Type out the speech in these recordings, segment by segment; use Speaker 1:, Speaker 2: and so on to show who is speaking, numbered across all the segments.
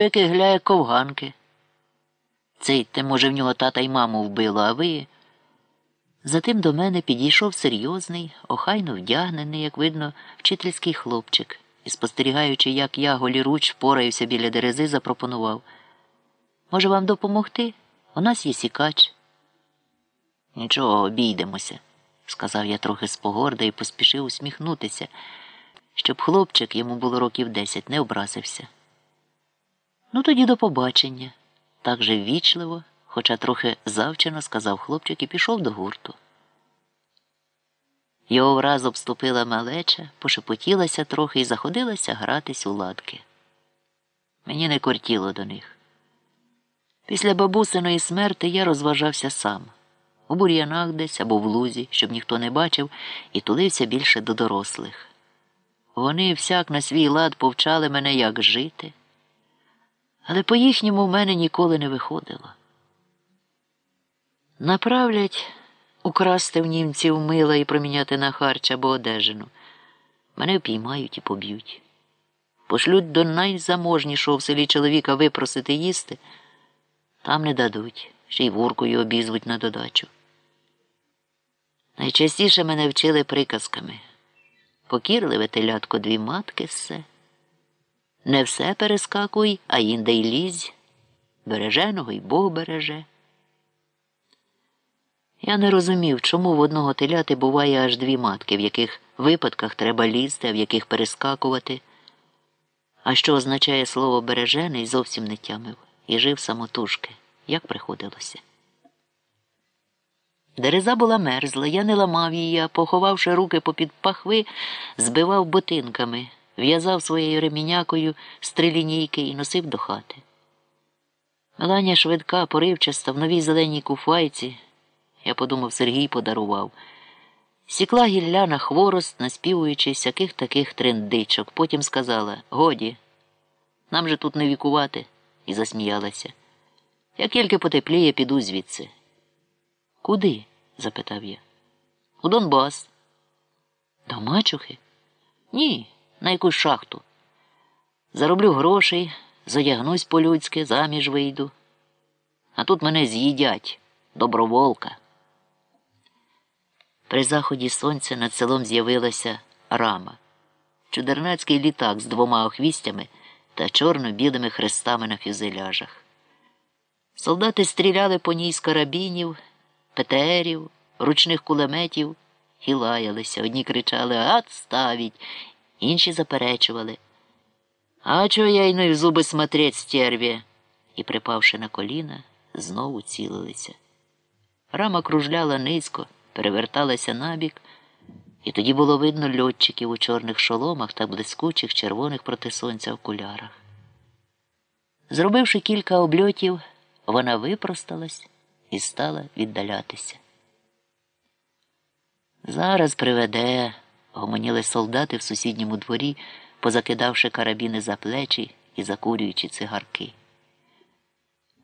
Speaker 1: Який гляє ковганки. Цейте, може, в нього тата й маму вбило, а ви. Затим до мене підійшов серйозний, охайно вдягнений, як видно, вчительський хлопчик, і, спостерігаючи, як я голіруч впораюся біля дерези, запропонував. Може, вам допомогти? У нас є сікач. Нічого, обійдемося, сказав я трохи спогорда і поспішив усміхнутися, щоб хлопчик йому було років десять, не образився. Ну, тоді до побачення, так же ввічливо, хоча трохи завчено сказав хлопчик і пішов до гурту. Його враз обступила малеча, пошепотілася трохи і заходилася гратись у ладки. Мені не кортіло до них. Після бабусиної смерти я розважався сам у бур'янах десь або в лузі, щоб ніхто не бачив, і тулився більше до дорослих. Вони всяк на свій лад повчали мене, як жити, але по їхньому в мене ніколи не виходило. Направлять украсти в німців мила і проміняти на харч або одежину. Мене впіймають і поб'ють. Пошлють до найзаможнішого в селі чоловіка випросити їсти, там не дадуть, ще й вуркою обізвуть на додачу. Найчастіше мене вчили приказками. Покірливе телятко дві матки все. Не все перескакуй, а інде й лізь. Береженого й Бог береже. Я не розумів, чому в одного теляти буває аж дві матки, в яких випадках треба лізти, а в яких перескакувати. А що означає слово бережений, зовсім не тямив і жив самотужки, як приходилося. Дереза була мерзла, я не ламав її, а поховавши руки попід пахви, збивав ботинками, в'язав своєю ремінякою стрілінійки і носив до хати. Меланя швидка, поривчаста, в новій зеленій куфайці, я подумав, Сергій подарував. Сікла гілля на хворост, наспівуючи всяких таких трендичок. Потім сказала Годі, нам же тут не вікувати, і засміялася. Як тільки потепліє, піду звідси. Куди? запитав я. У Донбас. До мачухи? Ні, на якусь шахту. Зароблю грошей, задягнусь по-людськи, заміж вийду. А тут мене з'їдять доброволка. При заході сонця над селом з'явилася рама, чудернацький літак з двома охвістями та чорно-білими хрестами на фюзеляжах. Солдати стріляли по ній з карабінів, ПТРів, ручних кулеметів і лаялися. Одні кричали «Отставіть!», інші заперечували. А чого я й не в зуби смотреть, стерві? І, припавши на коліна, знову цілилися. Рама кружляла низько, переверталася набік, і тоді було видно льотчиків у чорних шоломах та блискучих червоних проти сонця окулярах. Зробивши кілька обльотів, вона випросталась і стала віддалятися. Зараз приведе, гомоніли солдати в сусідньому дворі, позакидавши карабіни за плечі і закурюючи цигарки.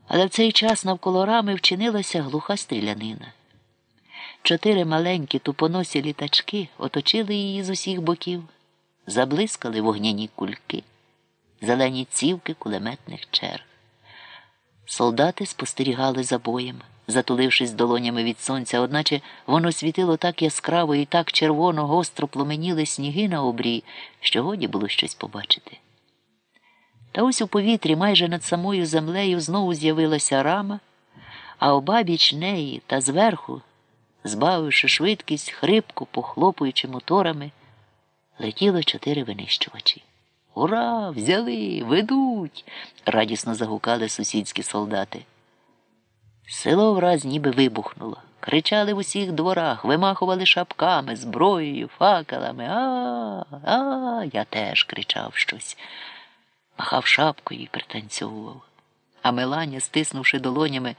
Speaker 1: Але в цей час навколо рами вчинилася глуха стрілянина. Чотири маленькі тупоносі літачки оточили її з усіх боків, заблискали вогняні кульки, зелені цівки кулеметних черг. Солдати спостерігали за боєм, затулившись долонями від сонця, одначе воно світило так яскраво і так червоно гостро пломеніли сніги на обрі, що годі було щось побачити. Та ось у повітрі майже над самою землею знову з'явилася рама, а обабіч неї та зверху, збавивши швидкість, хрипко, похлопуючи моторами, летіло чотири винищувачі. Ура! Взяли, ведуть! радісно загукали сусідські солдати. Село враз ніби вибухнуло. Кричали в усіх дворах, вимахували шапками, зброєю, факелами. А, а, я теж кричав щось махав шапкою і пританцьовував. А Меланя, стиснувши долонями,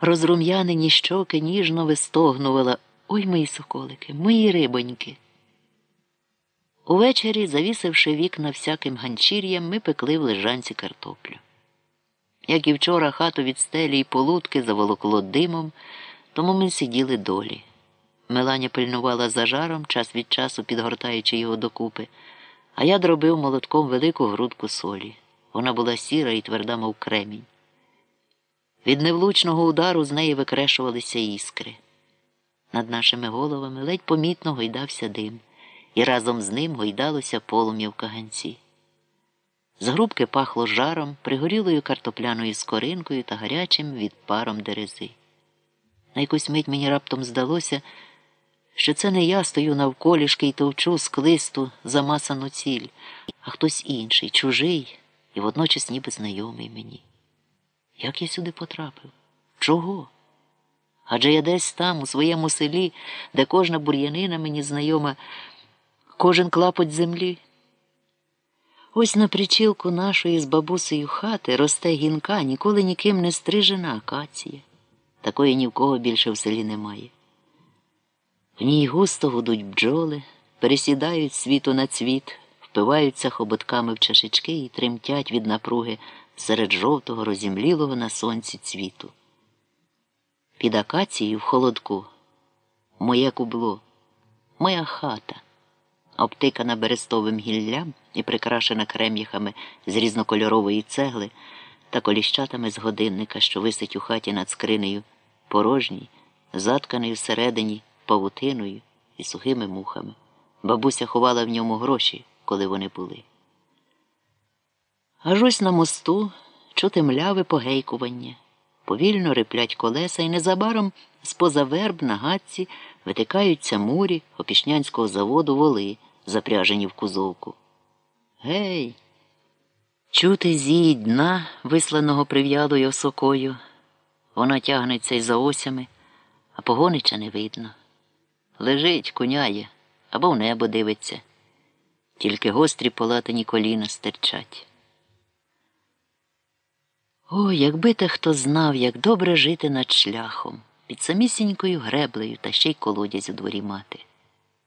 Speaker 1: розрум'янені щоки ніжно вистогнувала Ой мої соколики, мої рибоньки. Увечері, завісивши вікна всяким ганчір'ям, ми пекли в лежанці картоплю. Як і вчора хату від стелі і полутки заволокло димом, тому ми сиділи долі. Меланя пильнувала за жаром, час від часу підгортаючи його докупи а я дробив молотком велику грудку солі. Вона була сіра і тверда, мов кремінь. Від невлучного удару з неї викрешувалися іскри. Над нашими головами ледь помітно гойдався дим, і разом з ним гойдалося полум'я в каганці. З грубки пахло жаром, пригорілою картопляною скоринкою та гарячим відпаром дерези. На якусь мить мені раптом здалося, що це не я стою навколішки і товчу склисту замасану ціль, а хтось інший, чужий і водночас ніби знайомий мені. Як я сюди потрапив? Чого? Адже я десь там, у своєму селі, де кожна бур'янина мені знайома, кожен клапоть землі. Ось на причілку нашої з бабусею хати росте гінка, ніколи ніким не стрижена акація. Такої ні в кого більше в селі немає. В ній густо гудуть бджоли, пересідають світу на цвіт, впиваються хоботками в чашечки і тремтять від напруги серед жовтого, розімлілого на сонці цвіту. Під акацією в холодку моє кубло, моя хата, обтикана берестовим гіллям і прикрашена крем'яхами з різнокольорової цегли та коліщатами з годинника, що висить у хаті над скринею, порожній, затканий всередині павутиною і сухими мухами. Бабуся ховала в ньому гроші, коли вони були. Аж ось на мосту чути мляве погейкування. Повільно риплять колеса, і незабаром з-поза верб на гатці витикаються мурі опішнянського заводу воли, запряжені в кузовку. Гей! Чути зій дна, висланого прив'ялою осокою. Вона тягнеться й за осями, а погонича не видно. Лежить, куняє або в небо дивиться, тільки гострі полатані коліна стирчать. О, якби те хто знав, як добре жити над шляхом, під самісінькою греблею та ще й колодязь у дворі мати.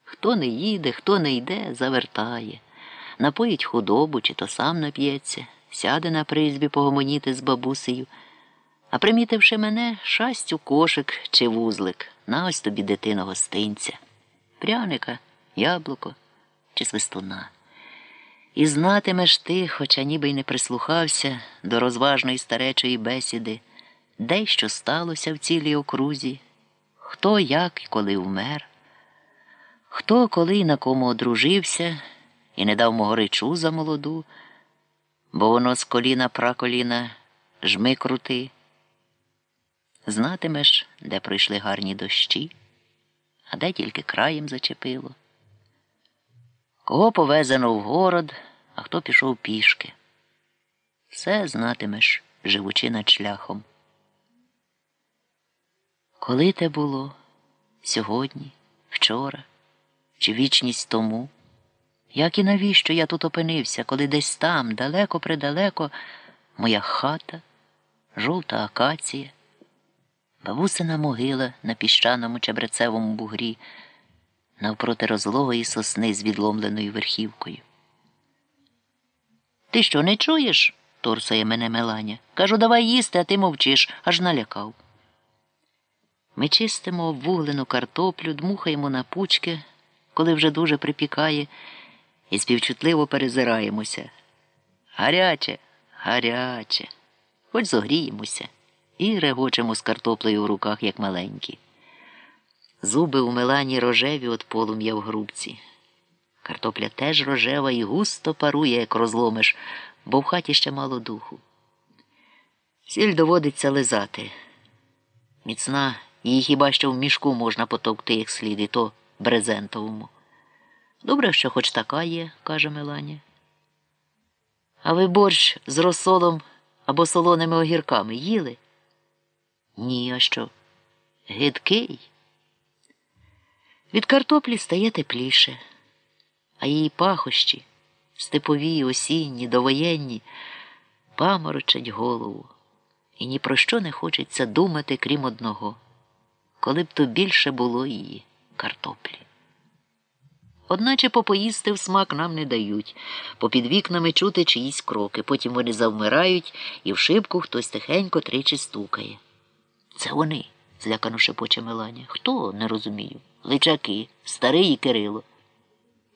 Speaker 1: Хто не їде, хто не йде, завертає, напоїть худобу, чи то сам нап'ється, сяде на призбі погомоніти з бабусею, а примітивши мене, шасть у кошик чи вузлик, на ось тобі дитино гостинця, пряника, яблуко чи свистуна. І знатимеш ти, хоча ніби й не прислухався до розважної старечої бесіди, де й що сталося в цілій окрузі, хто як і коли вмер, хто коли на кому одружився і не дав могоричу за молоду, бо воно з коліна праколіна жми крути. Знатимеш, де пройшли гарні дощі, а де тільки краєм зачепило. Кого повезено в город, а хто пішов пішки. Все знатимеш, живучи над шляхом. Коли те було? Сьогодні, вчора чи вічність тому? Як і навіщо я тут опинився, коли десь там, далеко предалеко, моя хата, жовта акація, бабусина могила на піщаному чебрецевому бугрі навпроти розлогої сосни з відломленою верхівкою. Ти що, не чуєш? торсає мене Меланя. Кажу, давай їсти, а ти мовчиш, аж налякав. Ми чистимо обвуглену картоплю, дмухаємо на пучки, коли вже дуже припікає, і співчутливо перезираємося. Гаряче, гаряче, хоч зогріємося, і регочемо з картоплею в руках, як маленькі. Зуби у Мелані рожеві от полум'я в грубці. Картопля теж рожева і густо парує, як розломиш, бо в хаті ще мало духу. Сіль доводиться лизати. Міцна, її хіба що в мішку можна потовкти, як слід, і то брезентовому. Добре, що хоч така є, каже Меланя. А ви борщ з розсолом або солоними огірками їли? Ні, а що? Гидкий. Від картоплі стає тепліше, а її пахощі, степові, осінні, довоєнні, паморочать голову, і ні про що не хочеться думати, крім одного, коли б то більше було її картоплі. Одначе попоїсти в смак нам не дають, попід вікнами чути чиїсь кроки, потім вони завмирають, і в шибку хтось тихенько тричі стукає. Це вони, злякано шепоче Меланя. Хто не розумію? Личаки, старий і Кирило.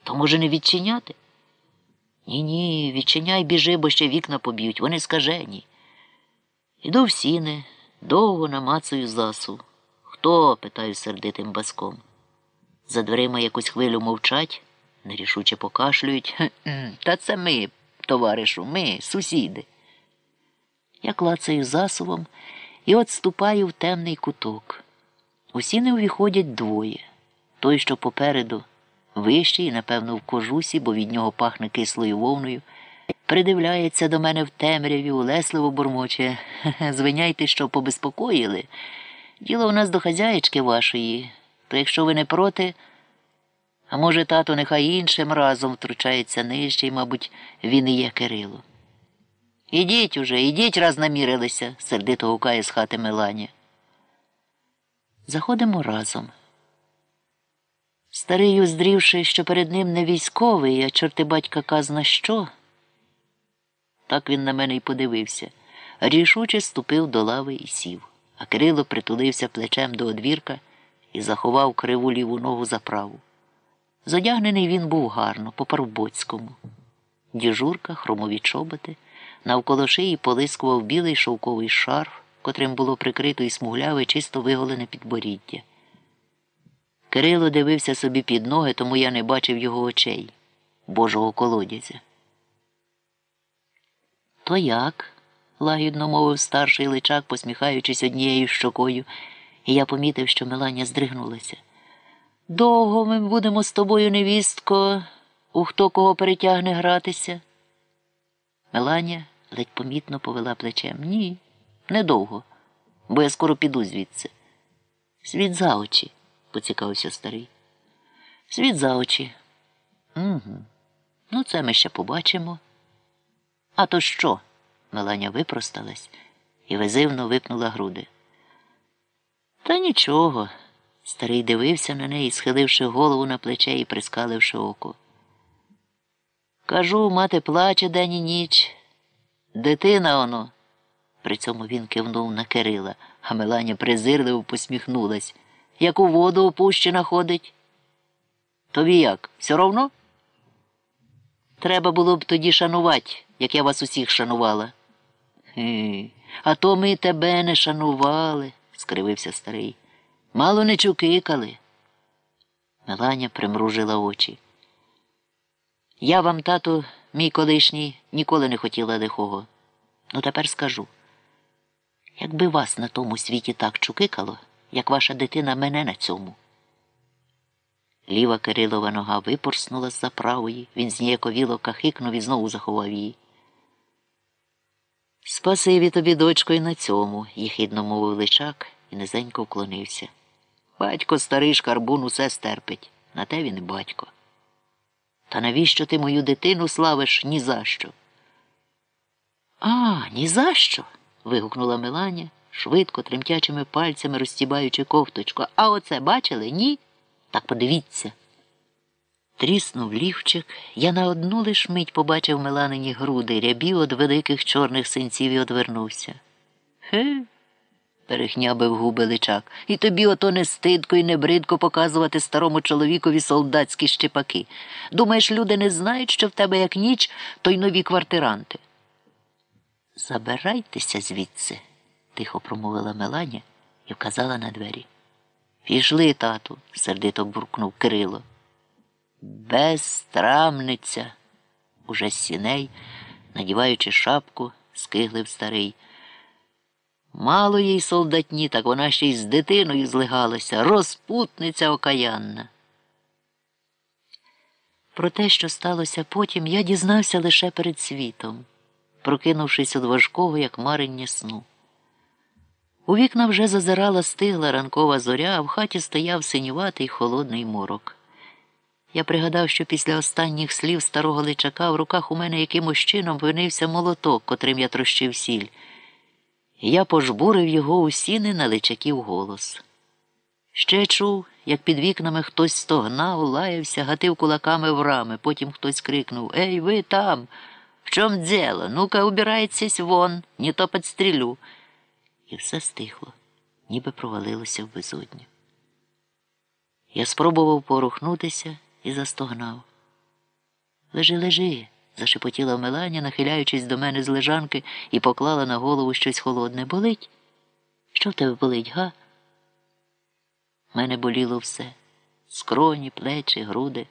Speaker 1: То може не відчиняти? Ні, ні, відчиняй біжи, бо ще вікна поб'ють, вони скажені. Іду в сіни, довго намацую засу. Хто? питаю сердитим баском. За дверима якусь хвилю мовчать, нерішуче покашлюють. «Хе-хе, Та це ми, товаришу, ми, сусіди. Я клацаю засувом і от ступаю в темний куток. У сіни увіходять двоє. Той, що попереду, вищий, напевно, в кожусі, бо від нього пахне кислою вовною, придивляється до мене в темряві, улесливо бурмоче. Звиняйте, що побезпокоїли. Діло у нас до хазяєчки вашої, то якщо ви не проти, а може, тато нехай іншим разом втручається нижче, і, мабуть, він і є Кирило. Ідіть уже, ідіть, раз намірилися, сердито гукає з хати Меланя. Заходимо разом. Старий, уздрівши, що перед ним не військовий, а чорти батька казна що. Так він на мене й подивився. Рішуче ступив до лави і сів, а Кирило притулився плечем до одвірка і заховав криву ліву ногу за праву. Зодягнений він був гарно, по парубоцькому. Діжурка, хромові чоботи, навколо шиї полискував білий шовковий шарф, котрим було прикрито і смугляве, чисто виголене підборіддя. Кирило дивився собі під ноги, тому я не бачив його очей, божого колодязя. То як? Лагідно мовив старший личак, посміхаючись однією щокою, і я помітив, що Меланя здригнулася. Довго ми будемо з тобою, невістко, у хто кого перетягне гратися. Меланя ледь помітно повела плечем. Ні, недовго, бо я скоро піду звідси. Світ за очі, поцікавився старий. Світ за очі. Угу. Ну, це ми ще побачимо. А то що? Меланя випросталась і визивно випнула груди. Та нічого. Старий дивився на неї, схиливши голову на плече і прискаливши око. Кажу, мати плаче день і ніч. Дитина оно. При цьому він кивнув на Кирила, а Меланя презирливо посміхнулась. Як у воду опущена ходить. Тобі як? Все равно? Треба було б тоді шанувати, як я вас усіх шанувала. Хі, а то ми тебе не шанували, скривився старий. Мало не чукикали. Меланя примружила очі. Я вам, тату, мій колишній, ніколи не хотіла лихого. Ну тепер скажу. Якби вас на тому світі так чукикало, як ваша дитина мене на цьому. Ліва Кирилова нога випорснула з-за правої, він зніяковіло кахикнув і знову заховав її. Спасибі тобі, дочко, і на цьому, їхидно мовив личак і низенько вклонився. Батько старий шкарбун усе стерпить, на те він і батько. Та навіщо ти мою дитину славиш ні за що? А, ні за що. вигукнула Меланя, швидко, тремтячими пальцями розстібаючи ковточку. А оце бачили? Ні? Так подивіться. Тріснув лівчик, я на одну лиш мить побачив Меланині груди, рябі від великих чорних синців і одвернувся. Хе перехнябив губи личак. І тобі ото не стидко і не бридко показувати старому чоловікові солдатські щепаки. Думаєш, люди не знають, що в тебе як ніч, то й нові квартиранти. Забирайтеся звідси, тихо промовила Меланя і вказала на двері. Пішли, тату, сердито буркнув Кирило. Безстрамниця. Уже з сіней, надіваючи шапку, скиглив старий. Мало їй солдатні, так вона ще й з дитиною злигалася, розпутниця окаянна. Про те, що сталося потім, я дізнався лише перед світом, прокинувшись від важкого, як марення сну. У вікна вже зазирала стигла ранкова зоря, а в хаті стояв синюватий холодний морок. Я пригадав, що після останніх слів старого личака в руках у мене якимось чином винився молоток, котрим я трощив сіль. Я пожбурив його у сіни на личаків голос. Ще чув, як під вікнами хтось стогнав, лаявся, гатив кулаками в рами, потім хтось крикнув Ей, ви там. В чом діло? Ну-ка, убирайтесь вон, не то підстрілю. І все стихло, ніби провалилося в безодню. Я спробував порухнутися і застогнав. Лежи, лежи, зашепотіла Меланя, нахиляючись до мене з лежанки і поклала на голову щось холодне. Болить? Що в тебе болить, га? Мене боліло все скроні, плечі, груди.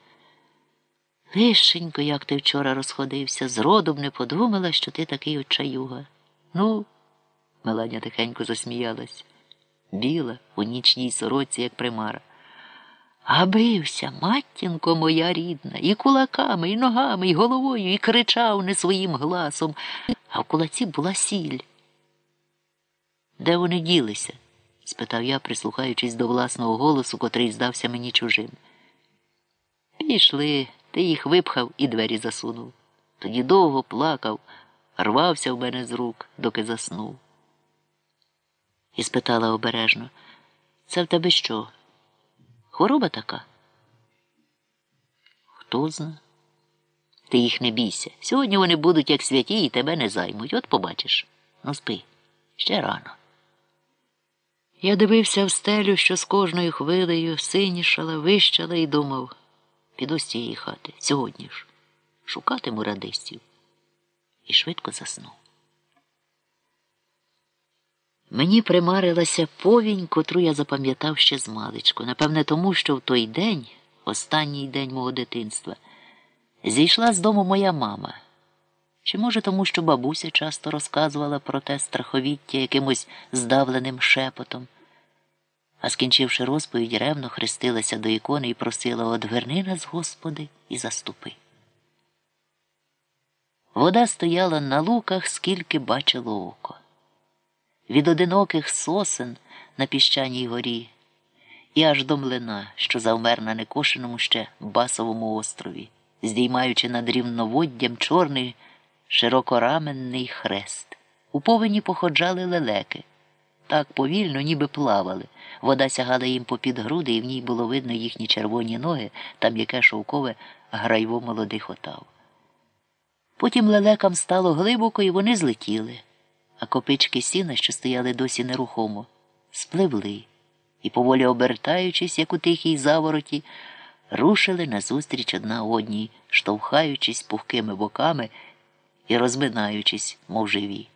Speaker 1: Лишенько, як ти вчора розходився, зроду б не подумала, що ти такий очаюга. Ну, Меланя тихенько засміялась, біла у нічній сороці, як примара. А бився, матінко моя рідна, і кулаками, і ногами, і головою, і кричав не своїм гласом, а в кулаці була сіль. Де вони ділися? спитав я, прислухаючись до власного голосу, котрий здався мені чужим. Пішли, ти їх випхав і двері засунув. Тоді довго плакав, рвався в мене з рук, доки заснув. І спитала обережно, це в тебе що? Хвороба така? Хто зна? Ти їх не бійся. Сьогодні вони будуть як святі і тебе не займуть. От побачиш. Ну спи, ще рано. Я дивився в стелю, що з кожною хвилею синішала, вищала і думав піду з цієї хати сьогодні ж, шукатиму радистів. І швидко заснув. Мені примарилася повінь, котру я запам'ятав ще з маличку. Напевне, тому що в той день, останній день мого дитинства, зійшла з дому моя мама. Чи, може, тому, що бабуся часто розказувала про те страховіття якимось здавленим шепотом, а скінчивши розповідь, ревно хрестилася до ікони і просила одверни нас, Господи, і заступи. Вода стояла на луках, скільки бачило око. Від одиноких сосен на піщаній горі і аж до млина, що завмер на некошеному ще басовому острові, здіймаючи над рівноводдям чорний широкораменний хрест. У повені походжали лелеки. Так повільно, ніби плавали. Вода сягала їм попід груди, і в ній було видно їхні червоні ноги та м'яке шовкове грайво молодих отав. Потім лелекам стало глибоко, і вони злетіли, а копички сіна, що стояли досі нерухомо, спливли і, поволі обертаючись, як у тихій завороті, рушили назустріч одна одній, штовхаючись пухкими боками і розминаючись, мов живі.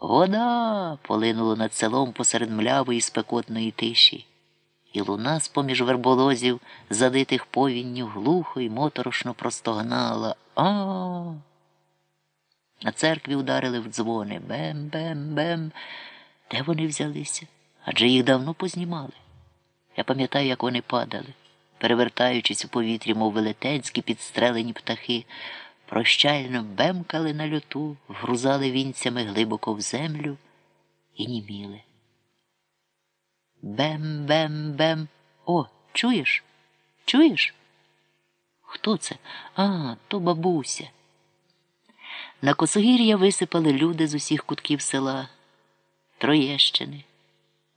Speaker 1: Вода полинула над селом посеред млявої спекотної тиші, і луна з поміж верболозів, залитих повінню, глухо й моторошно простогнала. А. На церкві ударили в дзвони бем-бем-бем. Де вони взялися? Адже їх давно познімали. Я пам'ятаю, як вони падали, перевертаючись у повітрі, мов велетенські підстрелені птахи прощально бемкали на льоту, вгрузали вінцями глибоко в землю і німіли. Бем-бем-бем. О, чуєш? Чуєш? Хто це? А, то бабуся. На косогір'я висипали люди з усіх кутків села, Троєщини,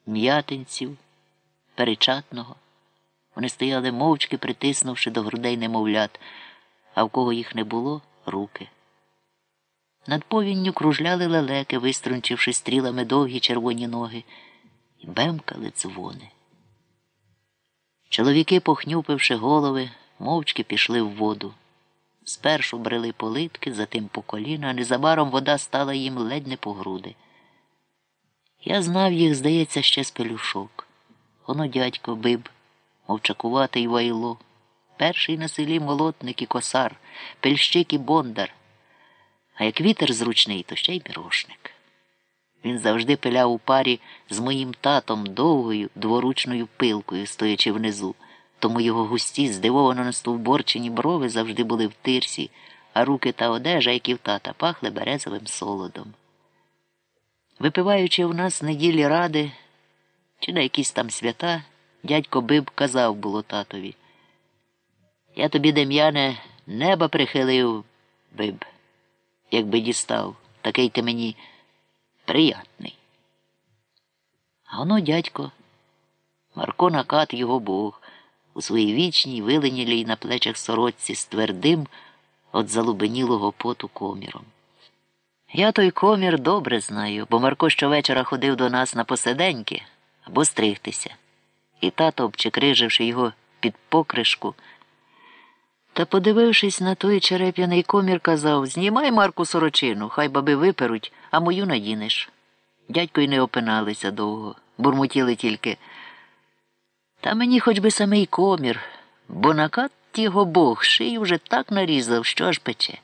Speaker 1: м'ятинців, перечатного. Вони стояли мовчки, притиснувши до грудей немовлят а в кого їх не було руки. Над повінню кружляли лелеки, виструнчивши стрілами довгі червоні ноги, і бемкали дзвони. Чоловіки, похнюпивши голови, мовчки пішли в воду. Спершу брели политки, затим по коліна, а незабаром вода стала їм ледь не по груди. Я знав їх, здається, ще з пелюшок. Воно дядько биб, мовчакуватий вайло перший на селі молотник і косар, пельщик і бондар. А як вітер зручний, то ще й мірошник. Він завжди пиляв у парі з моїм татом довгою дворучною пилкою, стоячи внизу, тому його густі, здивовано настовборчені брови завжди були в тирсі, а руки та одежа, як і в тата, пахли березовим солодом. Випиваючи у нас неділі ради чи на якісь там свята, дядько Биб казав було татові. Я тобі, Дем'яне, неба прихилив би б, якби дістав, такий ти мені приятний. А воно, дядько, Марко накат його Бог, у своїй вічній виленілій на плечах сорочці з твердим от залубенілого поту коміром. Я той комір добре знаю, бо Марко щовечора ходив до нас на посиденьки або стригтися, і тато, обчекриживши його під покришку, Та, подивившись на той череп'яний комір, казав Знімай Марку сорочину, хай баби виперуть, а мою надінеш. Дядько й не опиналися довго, бурмотіли тільки. Та мені хоч би самий комір, бо накат його Бог шию вже так нарізав, що аж пече.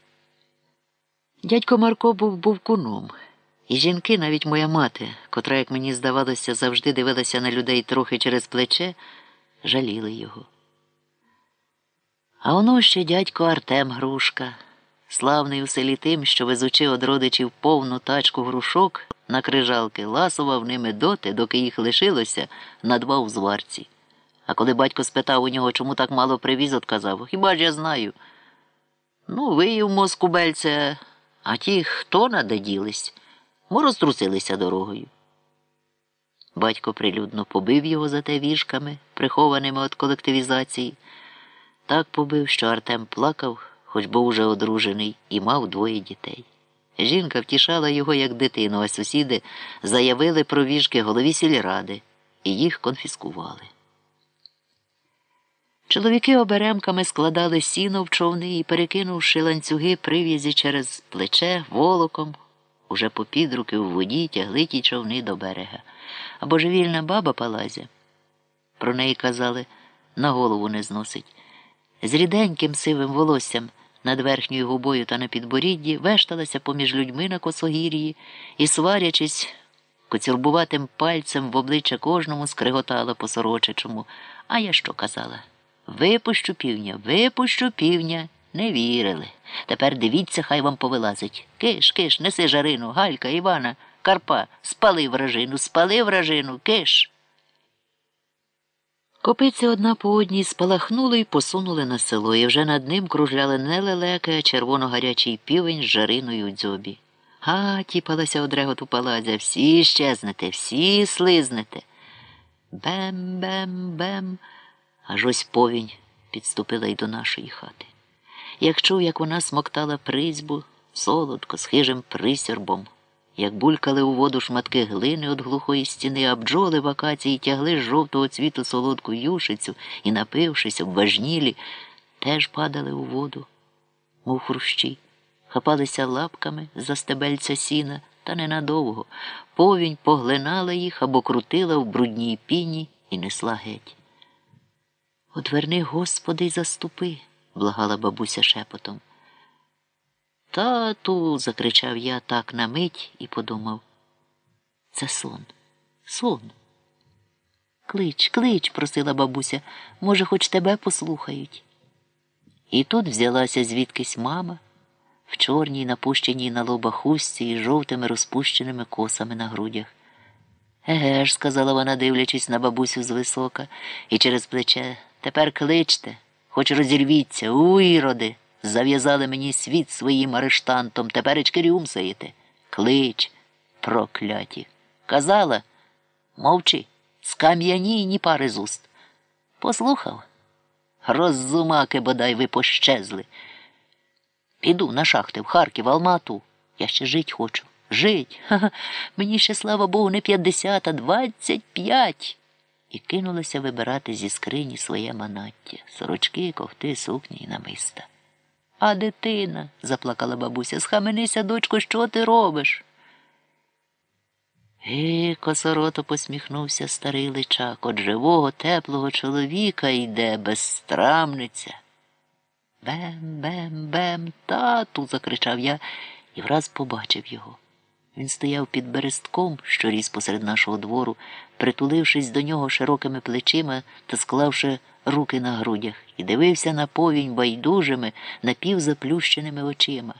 Speaker 1: Дядько Марко був бувкуном, і жінки, навіть моя мати, котра, як мені здавалося, завжди дивилася на людей трохи через плече, жаліли його. А воно ще дядько Артем Грушка, славний у селі тим, що везучи од родичів повну тачку грушок на крижалки, ласував ними доти, доки їх лишилося на два узварці. А коли батько спитав у нього, чому так мало привіз, отказав Хіба ж я знаю? Ну, виїв мозку бельце, а ті, хто нададілись, мо розтрусилися дорогою. Батько прилюдно побив його за те віжками, прихованими від колективізації. Так побив, що Артем плакав, хоч був уже одружений, і мав двоє дітей. Жінка втішала його як дитину, а сусіди заявили про віжки голові сільради і їх конфіскували. Чоловіки оберемками складали сіно в човни і, перекинувши ланцюги прив'язі через плече волоком, уже по підруки в воді тягли ті човни до берега. А божевільна баба Палазя, про неї казали, на голову не зносить. З ріденьким сивим волоссям над верхньою губою та на підборідді вешталася поміж людьми на косогір'ї і, сварячись, коцюрбуватим пальцем в обличчя кожному скриготала по сорочичому. А я що казала? Випущу півня, випущу півня. Не вірили. Тепер дивіться, хай вам повилазить. Киш, киш, неси жарину, Галька, Івана, Карпа, спали вражину, спали вражину, киш. Копиці одна по одній спалахнули і посунули на село, і вже над ним кружляли не лелеки, а червоно-гарячий півень з жариною у дзьобі. Га, тіпалася од реготу палазя, всі щезнете, всі слизнете. Бем-бем-бем. Аж ось повінь підступила й до нашої хати. Як чув, як вона смоктала призьбу, солодко, з хижим присербом, як булькали у воду шматки глини від глухої стіни, а бджоли в акації тягли з жовтого цвіту солодку юшицю і, напившись, обважнілі, теж падали у воду, мов хрущі, хапалися лапками за стебельця сіна, та ненадовго. Повінь поглинала їх або крутила в брудній піні і несла геть. Одверни, Господи, й заступи, благала бабуся шепотом. Тату, закричав я так на мить і подумав. Це сон, сон. Клич, клич, просила бабуся, може, хоч тебе послухають. І тут взялася звідкись мама в чорній, напущеній на лоба хустці і жовтими розпущеними косами на грудях. Еге ж, сказала вона, дивлячись на бабусю звисока, і через плече. Тепер кличте, хоч розірвіться, уйроди, зав'язали мені світ своїм арештантом, теперечки рюмсаєте. Клич, прокляті. Казала, мовчи, скам'яні ні пари з уст. Послухав? Роззумаки, бодай ви пощезли. Піду на шахти в Харків, Алмату. Я ще жить хочу. Жить. Ха-ха. Мені ще, слава Богу, не п'ятдесят, а двадцять п'ять і кинулася вибирати зі скрині своє манаття сорочки, ковти, сукні і намиста. А дитина, заплакала бабуся, схаменися, дочко, що ти робиш? Гі, косорото посміхнувся старий личак. От живого, теплого чоловіка йде безстрамниця. Бем, бем, бем, тату, закричав я і враз побачив його. Він стояв під берестком, що ріс посеред нашого двору, притулившись до нього широкими плечима та склавши руки на грудях, і дивився на повінь байдужими, напівзаплющеними очима.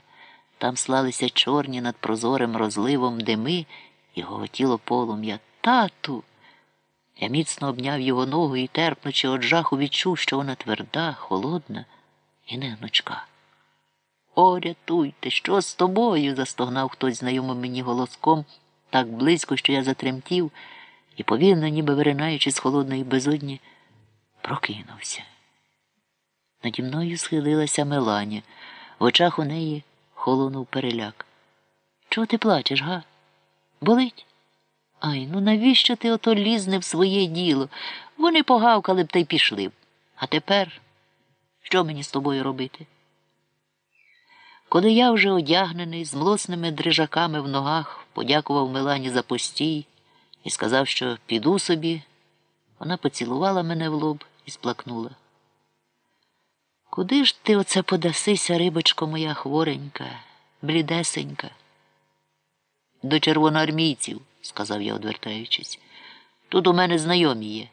Speaker 1: Там слалися чорні над прозорим розливом дими, його тіло полум'я. Тату. Я міцно обняв його ногу і, терпнучи од жаху, відчув, що вона тверда, холодна і не. О, рятуйте, що з тобою? застогнав хтось знайомим мені голоском так близько, що я затремтів і, повільно, ніби виринаючи з холодної безодні, прокинувся. Наді мною схилилася Меланя, в очах у неї холонув переляк. Чого ти плачеш, га? Болить? Ай, ну навіщо ти ото лізне в своє діло? Вони погавкали б та й пішли б. А тепер. Що мені з тобою робити? Коли я вже одягнений, з млосними дрижаками в ногах, подякував Милані за постій і сказав, що піду собі, вона поцілувала мене в лоб і сплакнула. Куди ж ти оце подасися, рибочко моя хворенька, блідесенька? До червоноармійців, сказав я, одвертаючись. Тут у мене знайомі є.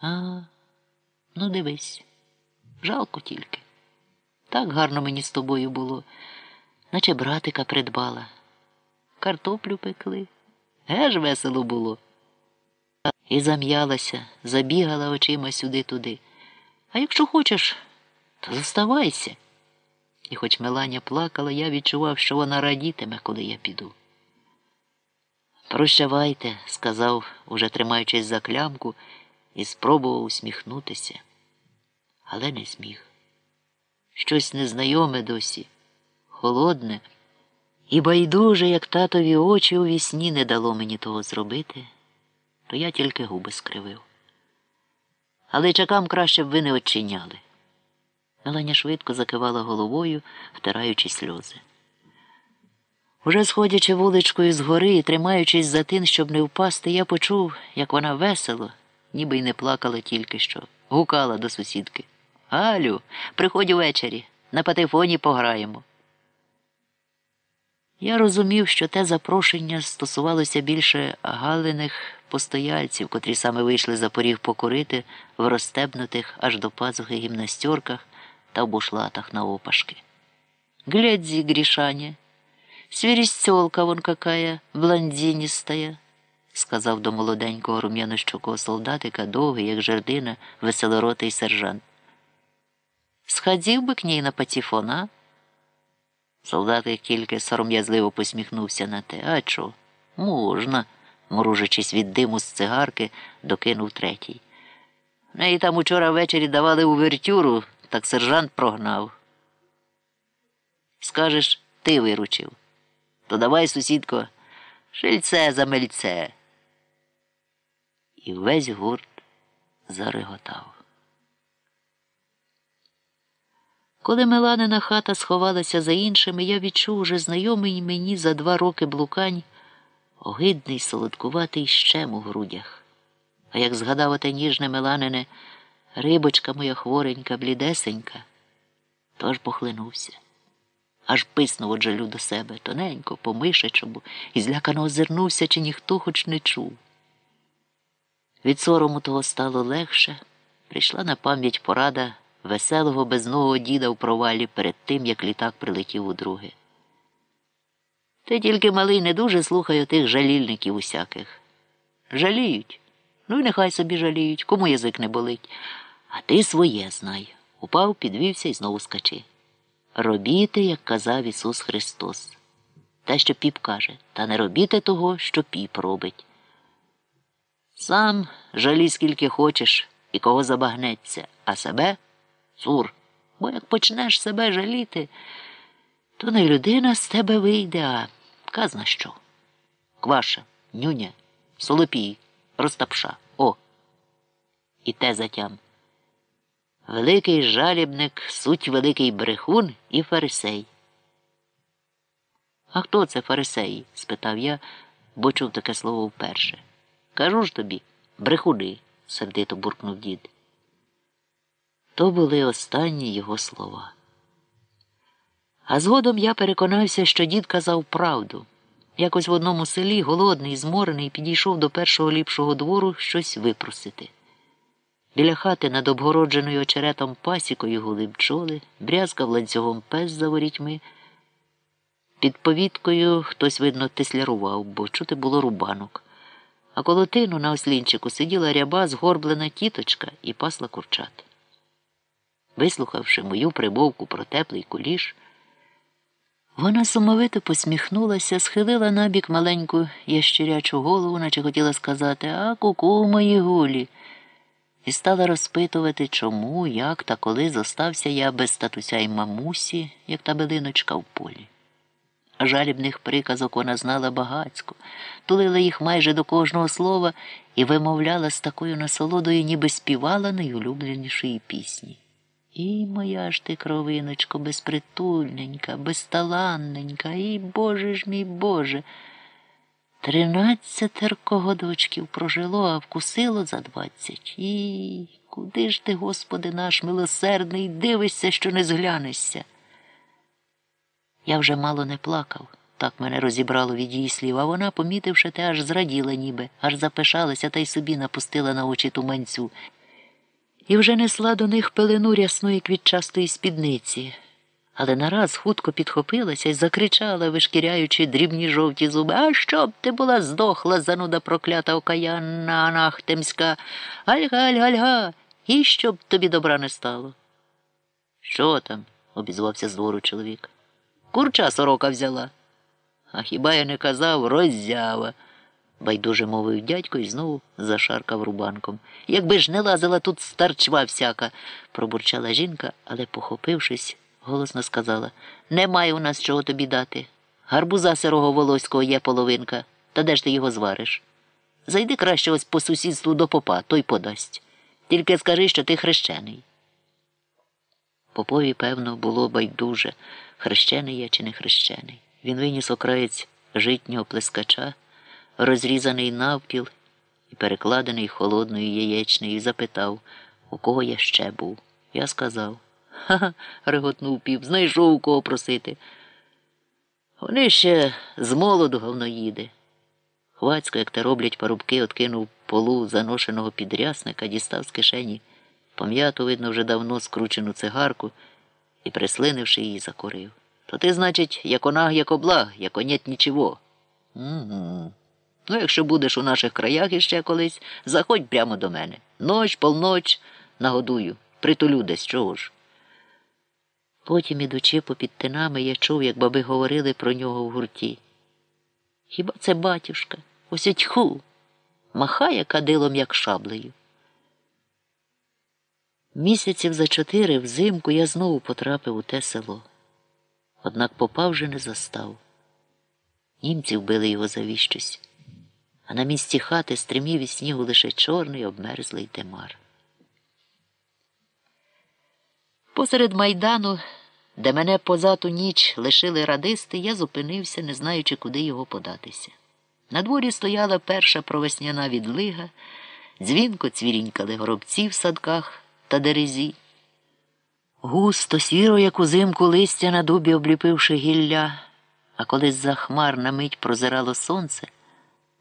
Speaker 1: А, ну дивись, жалко тільки. Так гарно мені з тобою було, наче братика придбала. Картоплю пекли. Геж весело було. І зам'ялася, забігала очима сюди-туди. А якщо хочеш, то зоставайся. І хоч Меланя плакала, я відчував, що вона радітиме, коли я піду. Прощавайте, сказав, уже тримаючись за клямку, і спробував усміхнутися, але не зміг. Щось незнайоме досі, холодне і байдуже, як татові очі у вісні не дало мені того зробити, то я тільки губи скривив. Але чакам краще б ви не очиняли. Меланя швидко закивала головою, втираючи сльози. Уже сходячи вуличкою з гори і тримаючись за тин, щоб не впасти, я почув, як вона весело, ніби й не плакала тільки що, гукала до сусідки. Галю, приходь увечері, на патефоні пограємо. Я розумів, що те запрошення стосувалося більше галиних постояльців, котрі саме вийшли за поріг покурити в розстебнутих аж до пазухи гімнастерках та в бушлатах на опашки. Глядзи, Гришаня, свиристелка вон какая, блондинистая, сказав до молоденького рум'янощокого солдатика довгий, як жердина, веселоротий сержант. Сходив би к ній на патефон, а? Солдатик тільки сором'язливо посміхнувся на те. А чо? Можна, мружачись від диму з цигарки, докинув третій. Неї там учора ввечері давали увертюру, так сержант прогнав. Скажеш, ти виручив. То давай, сусідко, шильце за мельце. І весь гурт зареготав. Коли Меланина хата сховалася за іншими, я відчув уже знайомий мені за два роки блукань огидний солодкуватий щем у грудях. А як згадав оте ніжне Меланине, рибочка моя хворенька, блідесенька, то аж похлинувся. Аж писнув от жалю до себе тоненько, по мишечому, і злякано озирнувся, чи ніхто хоч не чув. Від сорому того стало легше, прийшла на пам'ять порада веселого безного діда в провалі перед тим, як літак прилетів удруге. Ти тільки малий не дуже слухай отих жалільників усяких. Жаліють. Ну і нехай собі жаліють, кому язик не болить. А ти своє знай. Упав, підвівся і знову скачи. Робіте, як казав Ісус Христос. Те, що піп каже, та не робіте того, що піп робить. Сам жалій скільки хочеш і кого забагнеться, а себе цур. Бо як почнеш себе жаліти, то не людина з тебе вийде, а казна що. Кваша, нюня, солопій, розтапша. О. І те затям. Великий жалібник, суть великий брехун і фарисей. А хто це фарисеї? спитав я, бо чув таке слово вперше. Кажу ж тобі, брехуни, сердито буркнув дід. То були останні його слова. А згодом я переконався, що дід казав правду. Якось в одному селі, голодний, зморений, підійшов до першого ліпшого двору щось випросити. Біля хати над обгородженою очеретом пасікою гули бджоли, брязкав ланцюгом пес за ворітьми. Під повіткою хтось, видно, теслярував, бо чути було рубанок. А коло тину на ослінчику сиділа ряба згорблена тіточка і пасла курчат. Вислухавши мою примовку про теплий куліш, вона сумовито посміхнулася, схилила набік маленьку ящирячу голову, наче хотіла сказати А куку мої гулі, і стала розпитувати, чому, як та коли зостався я без татуся й мамусі, як та билиночка в полі. Жалібних приказок вона знала багацько, тулила їх майже до кожного слова і вимовляла з такою насолодою, ніби співала найулюбленішої пісні. І моя ж ти кровиночко, безпритульненька, безталанненька, і Боже ж мій Боже. Тринадцятерко годочків прожило, а вкусило за двадцять. І куди ж ти, Господи наш милосердний, дивишся, що не зглянешся? Я вже мало не плакав, так мене розібрало від її слів, а вона, помітивши те, аж зраділа ніби, аж запишалася та й собі напустила на очі туманцю. І вже несла до них пелену рясної квітчастої спідниці. Але нараз хутко підхопилася і закричала, вишкіряючи дрібні жовті зуби. А щоб ти була здохла, зануда проклята окаянна анахтемська. Альга, альга, альга, і щоб тобі добра не стало. Що там? обізвався з двору чоловік. Курча сорока взяла. А хіба я не казав роззява, байдуже мовив дядько і знову зашаркав рубанком. Якби ж не лазила тут старчва всяка, пробурчала жінка, але, похопившись, голосно сказала Немає у нас чого тобі дати. Гарбуза сирого волоського є половинка, та де ж ти його звариш? Зайди краще ось по сусідству до попа, той подасть. Тільки скажи, що ти хрещений. Попові, певно, було байдуже, хрещений я чи не хрещений. Він виніс окраєць житнього плескача, розрізаний навпіл і перекладений холодною яєчнею, запитав, у кого я ще був. Я сказав. Ха-ха, реготнув піп, знайшов у кого просити. Вони ще з молоду говноїди. Хвацько, як те роблять парубки, откинув полу заношеного підрясника, дістав з кишені пом'яту, видно, вже давно скручену цигарку і, прислинивши її, закурив. То ти, значить, як онаг, як облаг, як онєт нічого. Угу. Ну, якщо будеш у наших краях іще колись, заходь прямо до мене. Ноч, полноч нагодую, притулю десь чого ж. Потім, ідучи попід тинами, я чув, як баби говорили про нього в гурті. Хіба це батюшка? Ось тьху, махає кадилом, як шаблею. Місяців за чотири взимку я знову потрапив у те село. Однак попав вже не застав. Німці вбили його завіщось, а на місці хати стримів і снігу лише чорний обмерзлий темар. Посеред майдану, де мене позату ніч лишили радисти, я зупинився, не знаючи, куди його податися. На дворі стояла перша провесняна відлига, дзвінко цвірінькали горобці в садках та дерезі. Густо, сіро, як узимку листя на дубі обліпивши гілля, а коли з-за хмар на мить прозирало сонце,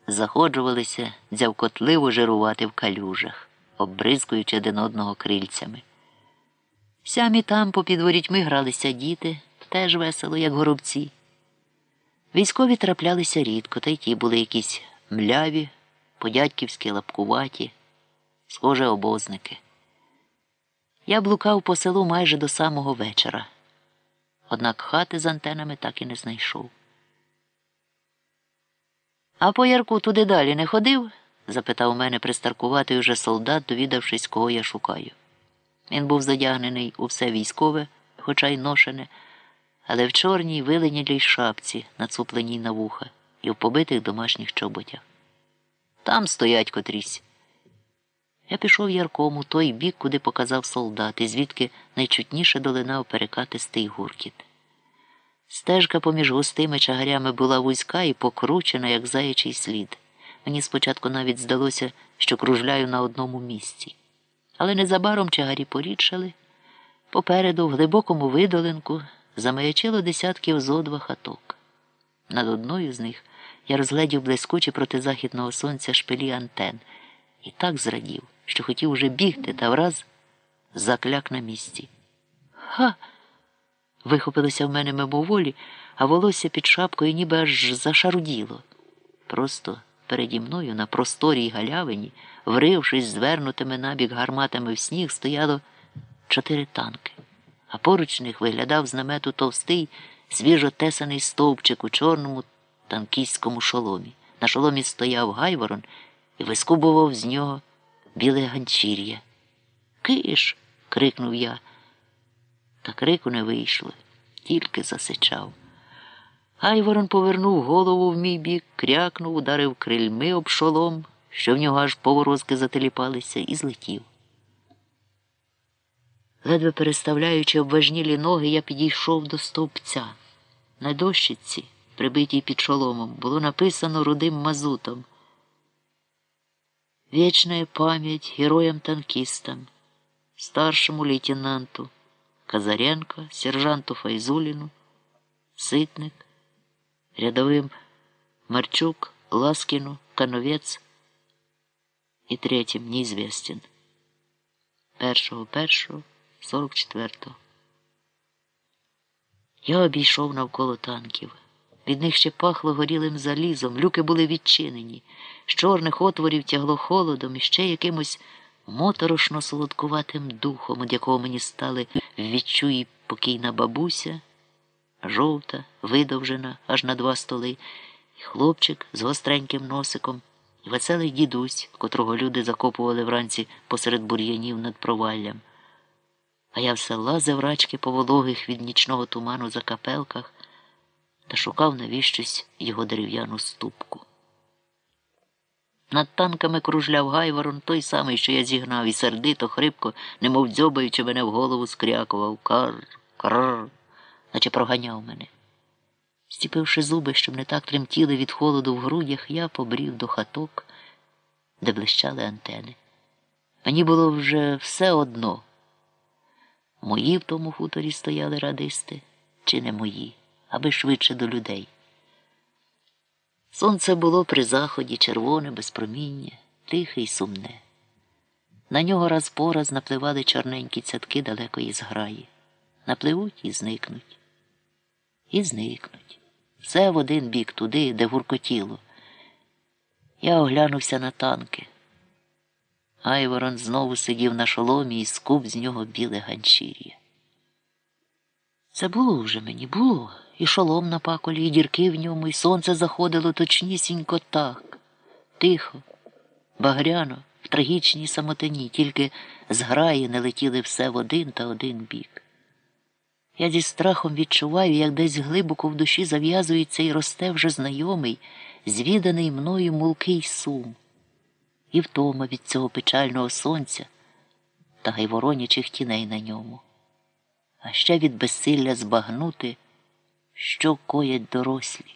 Speaker 1: заходжувалися дзявкотливо жирувати в калюжах, оббризкуючи один одного крильцями. Сямі там попід ворітьми гралися діти, теж весело, як горобці. Військові траплялися рідко, та й ті були якісь мляві, подядьківські лапкуваті, схоже, обозники. Я блукав по селу майже до самого вечора, однак хати з антенами так і не знайшов. А по ярку туди далі не ходив? запитав мене пристаркуватий уже солдат, довідавшись, кого я шукаю. Він був задягнений у все військове, хоча й ношене, але в чорній виленілій шапці, нацупленій на вуха, і в побитих домашніх чоботях. Там стоять котрісь. Я пішов ярком у той бік, куди показав солдат, і звідки найчутніше долинав перекатистий гуркіт. Стежка поміж густими чагарями була вузька і покручена, як заячий слід. Мені спочатку навіть здалося, що кружляю на одному місці. Але незабаром чагарі порідшали. Попереду, в глибокому видолинку, замаячило десятків зо два хаток. Над одною з них я розглядів блискучі проти західного сонця шпилі антен і так зрадів, що хотів уже бігти, та враз закляк на місці. Ха! Вихопилося в мене мимоволі, а волосся під шапкою ніби аж зашаруділо. Просто переді мною на просторій галявині, врившись звернутими набік гарматами в сніг, стояло чотири танки, а поруч них виглядав з намету товстий, свіжо тесаний стовпчик у чорному танкістському шоломі. На шоломі стояв гайворон і вискубував з нього біле ганчір'я. Киш. крикнув я. Та крику не вийшло, тільки засичав. Гайворон повернув голову в мій бік, крякнув, ударив крильми об шолом, що в нього аж поворозки зателіпалися, і злетів. Ледве переставляючи обважнілі ноги, я підійшов до стовпця. На дощиці, прибитій під шоломом, було написано рудим мазутом. Вечная память героям-танкистам, старшему лейтенанту Казаренко, сержанту Файзуліну, Ситник, рядовим Марчук, Ласкіну, Кановець і третім неізвестен. Першого першого 44-го. Я обійшов навколо танків. Від них ще пахло горілим залізом, люки були відчинені, з чорних отворів тягло холодом і ще якимось моторошно солодкуватим духом, від якого мені стали відчуї покійна бабуся, жовта, видовжена аж на два столи, і хлопчик з гостреньким носиком, і веселий дідусь, котрого люди закопували вранці посеред бур'янів над проваллям. А я все лазив рачки по вологих від нічного туману за капелках та шукав навіщось його дерев'яну ступку. Над танками кружляв гайворон той самий, що я зігнав, і сердито, хрипко, немов дзьобаючи мене в голову, скрякував кар, кар, наче проганяв мене. Стіпивши зуби, щоб не так тремтіли від холоду в грудях, я побрів до хаток, де блищали антени. Мені було вже все одно. Мої в тому хуторі стояли радисти, чи не мої, аби швидше до людей. Сонце було при заході червоне, без проміння, тихе й сумне. На нього раз по раз напливали чорненькі цятки далекої зграї. Напливуть і зникнуть. І зникнуть. Все в один бік туди, де гуркотіло. Я оглянувся на танки. Айворон знову сидів на шоломі і скуп з нього біле ганчір'я. Це було вже мені, було, і шолом на паколі, і дірки в ньому, і сонце заходило точнісінько так, тихо, багряно, в трагічній самотині, тільки з граї не летіли все в один та один бік. Я зі страхом відчуваю, як десь глибоко в душі зав'язується і росте вже знайомий, звіданий мною мулкий сум. І втома від цього печального сонця та гайворонячих тіней на ньому, а ще від безсилля збагнути, що коять дорослі.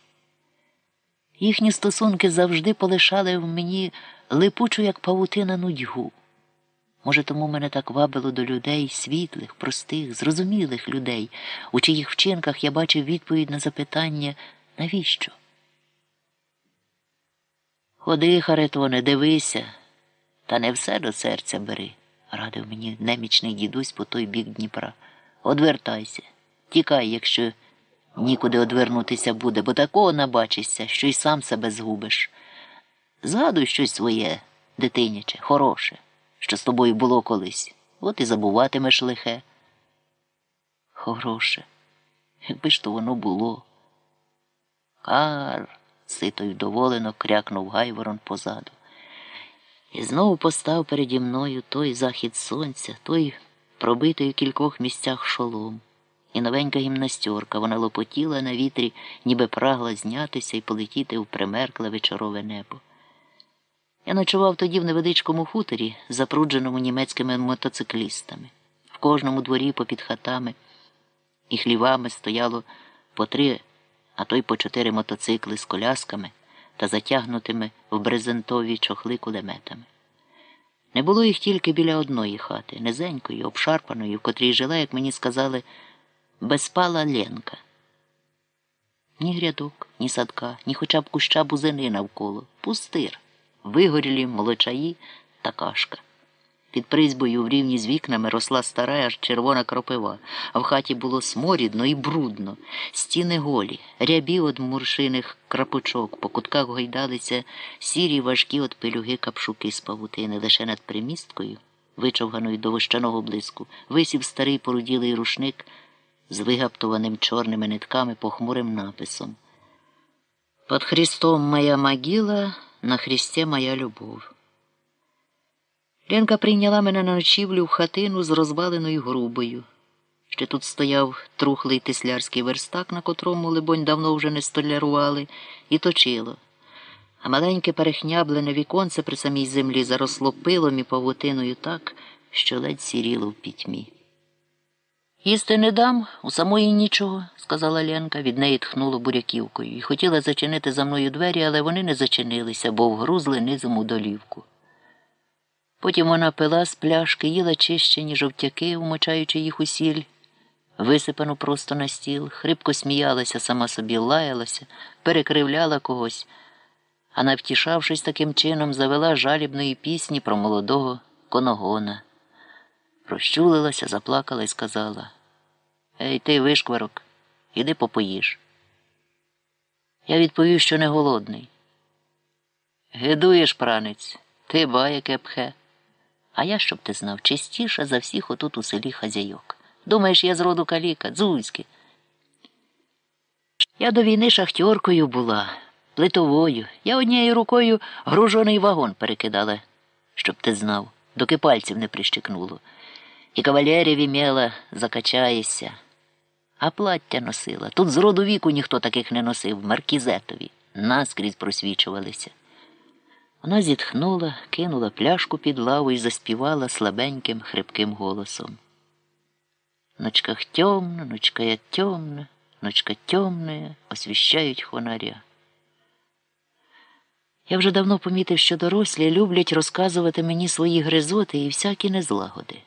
Speaker 1: Їхні стосунки завжди полишали в мені липучу, як павутина нудьгу. Може, тому мене так вабило до людей світлих, простих, зрозумілих людей, у чиїх вчинках я бачив відповідь на запитання навіщо? Ходи, Харитоне, дивися, та не все до серця бери, радив мені немічний дідусь по той бік Дніпра. Одвертайся, тікай, якщо нікуди одвернутися буде, бо такого набачишся, що й сам себе згубиш. Згадуй щось своє, дитиняче, хороше, що з тобою було колись, от і забуватимеш лихе. Хороше, якби ж то воно було. Кар сито й вдоволено крякнув Гайворон позаду. І знову постав переді мною той захід сонця, той пробитий у кількох місцях шолом. І новенька гімнастерка, вона лопотіла на вітрі, ніби прагла знятися і полетіти в примеркле вечорове небо. Я ночував тоді в невеличкому хуторі, запрудженому німецькими мотоциклістами. В кожному дворі попід хатами і хлівами стояло по три а то й по чотири мотоцикли з колясками та затягнутими в брезентові чохли кулеметами. Не було їх тільки біля одної хати, низенької, обшарпаної, в котрій жила, як мені сказали, безпала Ленка. Ні грядок, ні садка, ні хоча б куща бузини навколо, пустир, вигорілі молочаї та кашка. Під призьбою в рівні з вікнами росла стара аж червона кропива, а в хаті було сморідно і брудно, стіни голі, рябі од муршиних крапочок, по кутках гойдалися сірі важкі от пилюги капшуки з павутини, лише над примісткою, вичовганою до вощаного блиску, висів старий поруділий рушник з вигаптованим чорними нитками похмурим написом. Под Христом моя могила, на Христе моя любов. Ленка прийняла мене на ночівлю в хатину з розваленою грубою. Ще тут стояв трухлий тислярський верстак, на котрому, либонь, давно вже не столярували, і точило. А маленьке перехняблене віконце при самій землі заросло пилом і павутиною так, що ледь сіріло в пітьмі. Їсти не дам, у самої нічого, сказала Ленка, від неї тхнуло буряківкою, і хотіла зачинити за мною двері, але вони не зачинилися, бо вгрузли низом у долівку. Потім вона пила з пляшки, їла чищені жовтяки, умочаючи їх у сіль, висипану просто на стіл, хрипко сміялася, сама собі лаялася, перекривляла когось, а навтішавшись таким чином, завела жалібної пісні про молодого коногона. Розчулилася, заплакала і сказала Ей, ти, вишкварок, іди попоїж. Я відповів, що не голодний. Гидуєш, пранець, ти ба, яке пхе. А я, щоб ти знав, чистіша за всіх отут у селі хазяйок. Думаєш, я з роду каліка, дзузьки. Я до війни шахтьоркою була, плитовою. Я однією рукою гружений вагон перекидала, щоб ти знав, доки пальців не прищикнуло. І кавалерів імела, закачаєшся. А плаття носила. Тут з роду віку ніхто таких не носив, маркізетові. Наскрізь просвічувалися. Вона зітхнула, кинула пляшку під лаву і заспівала слабеньким, хрипким голосом. Ночках темно, ночка я темна, ночка темная, освіщають хвонаря. Я вже давно помітив, що дорослі люблять розказувати мені свої гризоти і всякі незлагоди.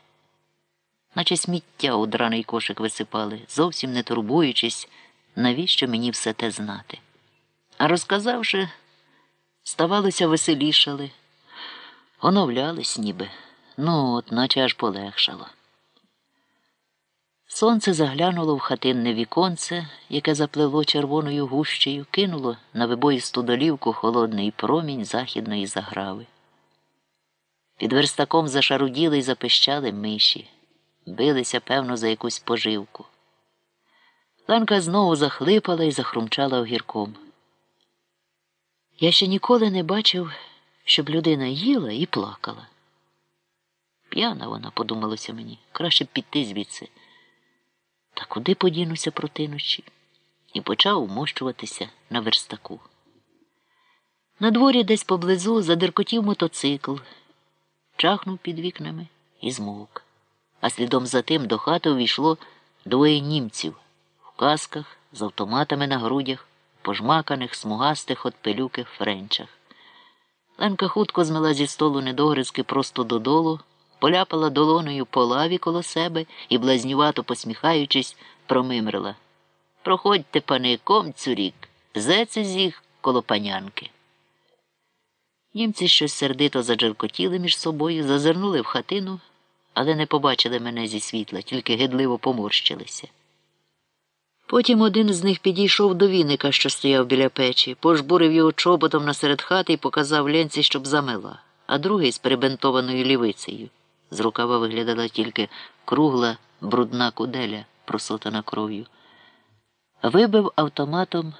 Speaker 1: Наче сміття у драний кошик висипали, зовсім не турбуючись, навіщо мені все те знати. А розказавши, ставалося веселішали, оновлялись ніби, ну от наче аж полегшало. Сонце заглянуло в хатинне віконце, яке запливло червоною гущею, кинуло на вибоїсту долівку холодний промінь західної заграви. Під верстаком зашаруділи й запищали миші, билися, певно, за якусь поживку. Ланка знову захлипала і захрумчала огірком. Я ще ніколи не бачив, щоб людина їла і плакала. П'яна вона, подумалося мені, краще б піти звідси. Та куди подінуся проти ночі? І почав умощуватися на верстаку. На дворі десь поблизу задеркотів мотоцикл, чахнув під вікнами і змовк. А слідом за тим до хати увійшло двоє німців в касках з автоматами на грудях, пожмаканих, смугастих от пилюки френчах. Ленка хутко змила зі столу недогризки просто додолу поляпала долоною по лаві коло себе і, блазнювато посміхаючись, промимрила. Проходьте, пане, комцюрік, зеце з їх коло панянки. Німці щось сердито заджеркотіли між собою, зазирнули в хатину, але не побачили мене зі світла, тільки гидливо поморщилися. Потім один з них підійшов до віника, що стояв біля печі, пожбурив його чоботом насеред хати і показав ленці, щоб замила, а другий з перебентованою лівицею. З рукава виглядала тільки кругла, брудна куделя, просотана кров'ю. Вибив автоматом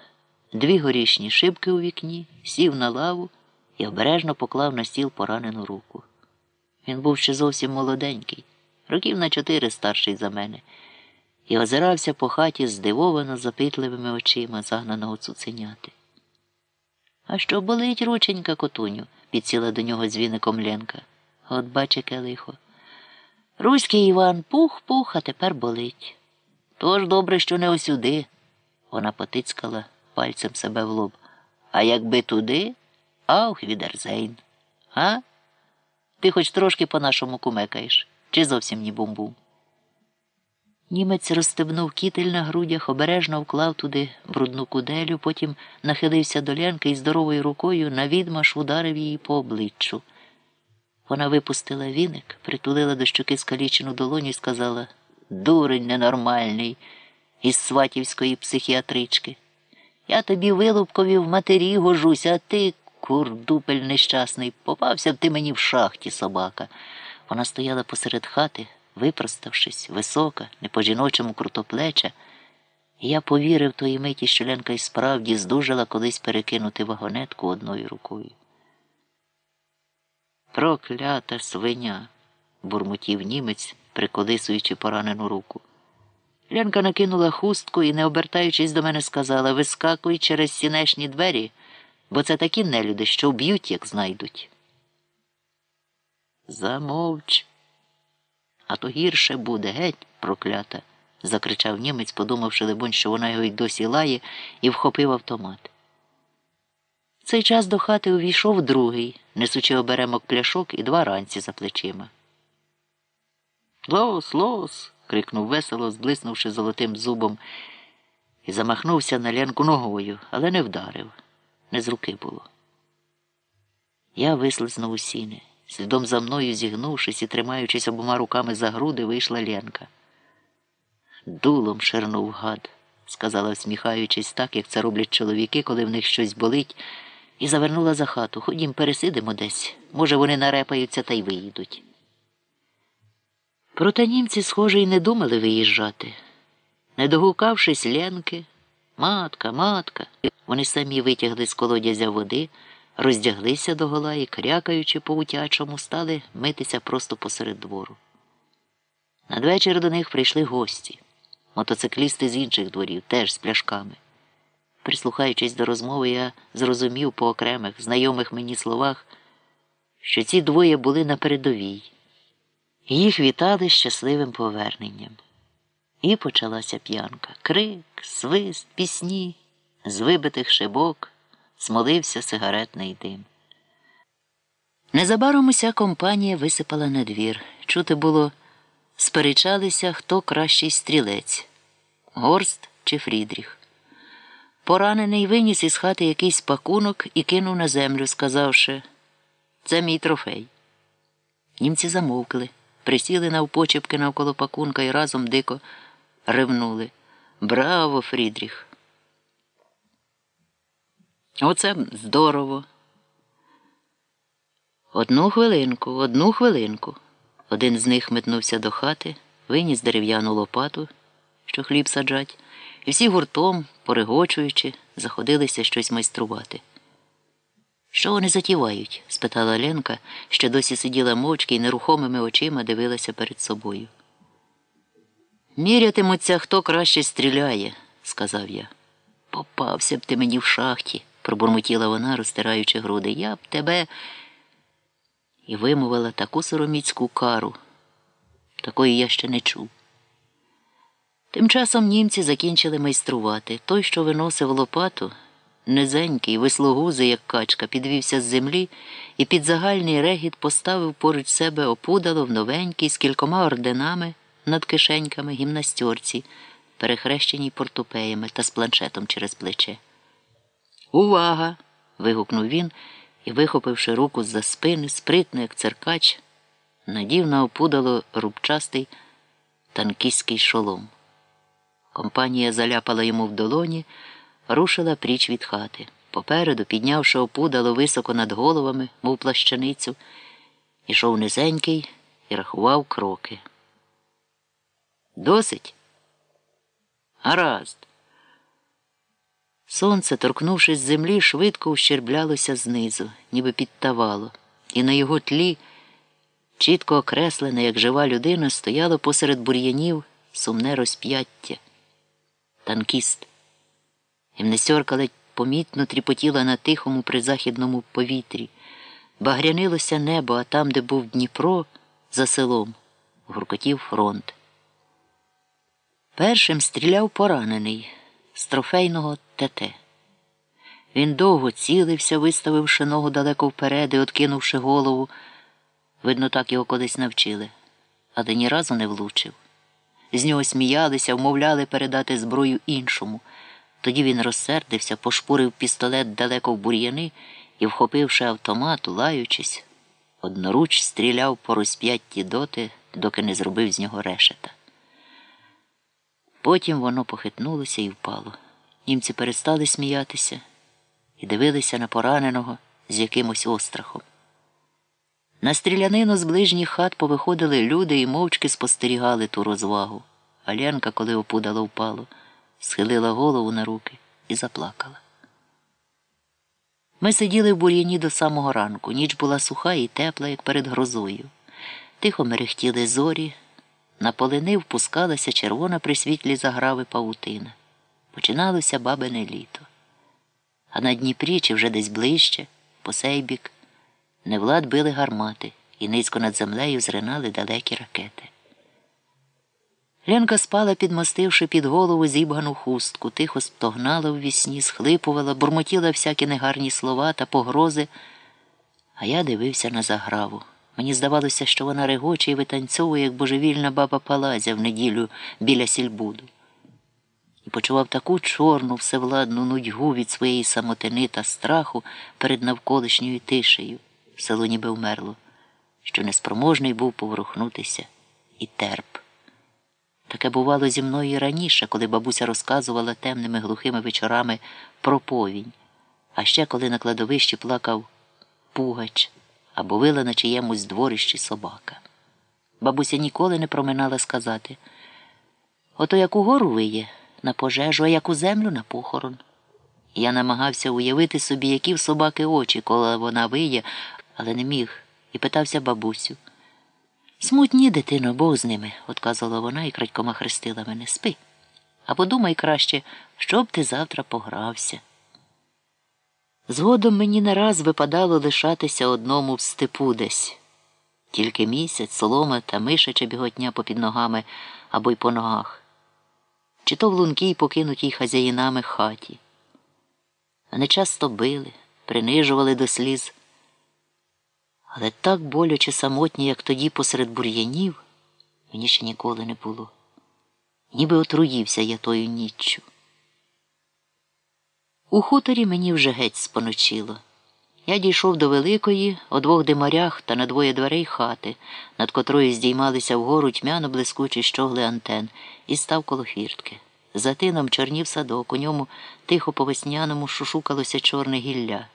Speaker 1: дві горішні шибки у вікні, сів на лаву і обережно поклав на стіл поранену руку. Він був ще зовсім молоденький, років на чотири старший за мене, і озирався по хаті здивовано запитливими очима загнаного цуценяти. А що болить рученька котуню? підсіла до нього дзвіником Ленка. От бач, яке лихо. Руський Іван пух-пух, а тепер болить. Тож добре, що не осюди. Вона потицькала пальцем себе в лоб. А якби туди, аух, відерзейн. А? Ти хоч трошки по-нашому кумекаєш, чи зовсім ні бум-бум? Німець розстебнув кітель на грудях, обережно вклав туди брудну куделю, потім нахилився до лянки і здоровою рукою навідмаш ударив її по обличчю. Вона випустила віник, притулила до щоки скалічену долоню і сказала Дурень ненормальний із сватівської психіатрички. Я тобі вилупкові в матері гожусь, а ти, курдупель нещасний, попався б ти мені в шахті, собака. Вона стояла посеред хати, випроставшись, висока, не по жіночому крутоплеча, і я повірив тої миті, що Ленка й справді здужала колись перекинути вагонетку одною рукою. Проклята свиня, бурмотів німець, приколисуючи поранену руку. Ленка накинула хустку і, не обертаючись до мене, сказала вискакуй через сінешні двері, бо це такі нелюди, що вб'ють, як знайдуть. Замовч, а то гірше буде, геть, проклята, закричав німець, подумавши, либонь, що вона його й досі лає, і вхопив автомат. Цей час до хати увійшов другий, несучи оберемок пляшок і два ранці за плечима. Los, los. крикнув весело, зблиснувши золотим зубом, і замахнувся на Ленку ногою, але не вдарив. Не з руки було. Я вислизнув у сіни. Слідом за мною, зігнувшись і тримаючись обома руками за груди, вийшла Ленка. Дулом ширнув гад, сказала, всміхаючись так, як це роблять чоловіки, коли в них щось болить, і завернула за хату. Ходім, пересидимо десь. Може, вони нарепаються та й виїдуть. Проте німці, схоже, і не думали виїжджати. Не догукавшись Ленки, матка, матка, вони самі витягли з колодязя води, роздяглися догола і, крякаючи по утячому, стали митися просто посеред двору. Надвечір до них прийшли гості, мотоциклісти з інших дворів, теж з пляшками. Прислухаючись до розмови, я зрозумів по окремих, знайомих мені словах, що ці двоє були на передовій. Їх вітали щасливим поверненням. І почалася п'янка. Крик, свист, пісні, з вибитих шибок смолився сигаретний дим. Незабаром уся компанія висипала на двір. Чути було, сперечалися, хто кращий стрілець Горст чи Фрідріх. Поранений виніс із хати якийсь пакунок і кинув на землю, сказавши Це мій трофей. Німці замовкли присіли навпочепки навколо пакунка і разом дико ревнули. Браво, Фрідріх! Оце здорово. Одну хвилинку, одну хвилинку. Один з них метнувся до хати, виніс дерев'яну лопату, що хліб саджать, і всі гуртом, порегочуючи, заходилися щось майструвати. Що вони затівають? спитала Ленка, що досі сиділа мовчки і нерухомими очима дивилася перед собою. Мірятимуться, хто краще стріляє, сказав я. Попався б ти мені в шахті, пробурмотіла вона, розтираючи груди. Я б тебе і вимовила таку сороміцьку кару. Такої я ще не чув. Тим часом німці закінчили майструвати. Той, що виносив лопату, Низенький, вислогузий, як качка, підвівся з землі і під загальний регіт поставив поруч себе опудало в новенькій з кількома орденами над кишеньками гімнастерці, перехрещеній портупеями та з планшетом через плече. Увага! вигукнув він і, вихопивши руку з за спини, спритно, як церкач, надів на опудало рубчастий танкістський шолом. Компанія заляпала йому в долоні рушила пріч від хати. Попереду, піднявши опудало високо над головами, мов плащаницю, ішов низенький і рахував кроки. Досить? Гаразд. Сонце, торкнувшись землі, швидко ущерблялося знизу, ніби підтавало, і на його тлі, чітко окреслене, як жива людина, стояло посеред бур'янів сумне розп'яття. Танкіст. Гімнасьорка ледь помітно тріпотіла на тихому призахідному повітрі. Багрянилося небо, а там, де був Дніпро, за селом, гуркотів фронт. Першим стріляв поранений з трофейного ТТ. Він довго цілився, виставивши ногу далеко вперед і откинувши голову. Видно, так його колись навчили, але ні разу не влучив. З нього сміялися, вмовляли передати зброю іншому. Тоді він розсердився, пошпурив пістолет далеко в бур'яни і, вхопивши автомат, лаючись, одноруч стріляв по розп'ятті доти, доки не зробив з нього решета. Потім воно похитнулося і впало. Німці перестали сміятися і дивилися на пораненого з якимось острахом. На стрілянину з ближніх хат повиходили люди і мовчки спостерігали ту розвагу. А коли опудало впало, схилила голову на руки і заплакала. Ми сиділи в бур'яні до самого ранку. Ніч була суха і тепла, як перед грозою. Тихо мерехтіли зорі, на полини впускалася червона при світлі заграви павутина. Починалося бабине літо. А на Дніпрі, чи вже десь ближче, по сей бік, невлад били гармати і низько над землею зринали далекі ракети. Ленка спала, підмостивши під голову зібгану хустку, тихо стогнала в вісні, схлипувала, бурмотіла всякі негарні слова та погрози. А я дивився на заграву. Мені здавалося, що вона регоче і витанцьовує, як божевільна баба Палазя в неділю біля сільбуду. І почував таку чорну, всевладну нудьгу від своєї самотини та страху перед навколишньою тишею. Село ніби вмерло, що неспроможний був поворухнутися і терп. Таке бувало зі мною і раніше, коли бабуся розказувала темними глухими вечорами про повінь, а ще коли на кладовищі плакав пугач або вила на чиємусь дворищі собака. Бабуся ніколи не проминала сказати ото як угору виє на пожежу, а як у землю на похорон. Я намагався уявити собі, які в собаки очі, коли вона виє, але не міг, і питався бабусю. Смутні, дитино, Бог з ними, отказала вона і крадькома хрестила мене. Спи. А подумай краще, що б ти завтра погрався. Згодом мені не раз випадало лишатися одному в степу десь. Тільки місяць, солома та мишача біготня попід ногами або й по ногах, чи то в лункій покинутій хазяїнами хаті. Мене часто били, принижували до сліз. Але так боляче самотні, як тоді посеред бур'янів, мені ще ніколи не було. Ніби отруївся я тою ніччю. У хуторі мені вже геть споночило. Я дійшов до великої, о двох димарях та на двоє дверей хати, над котрою здіймалися вгору тьмяно блискучі щогли антен, і став коло фіртки. За тином чорнів садок, у ньому тихо по весняному шушукалося чорне гілля.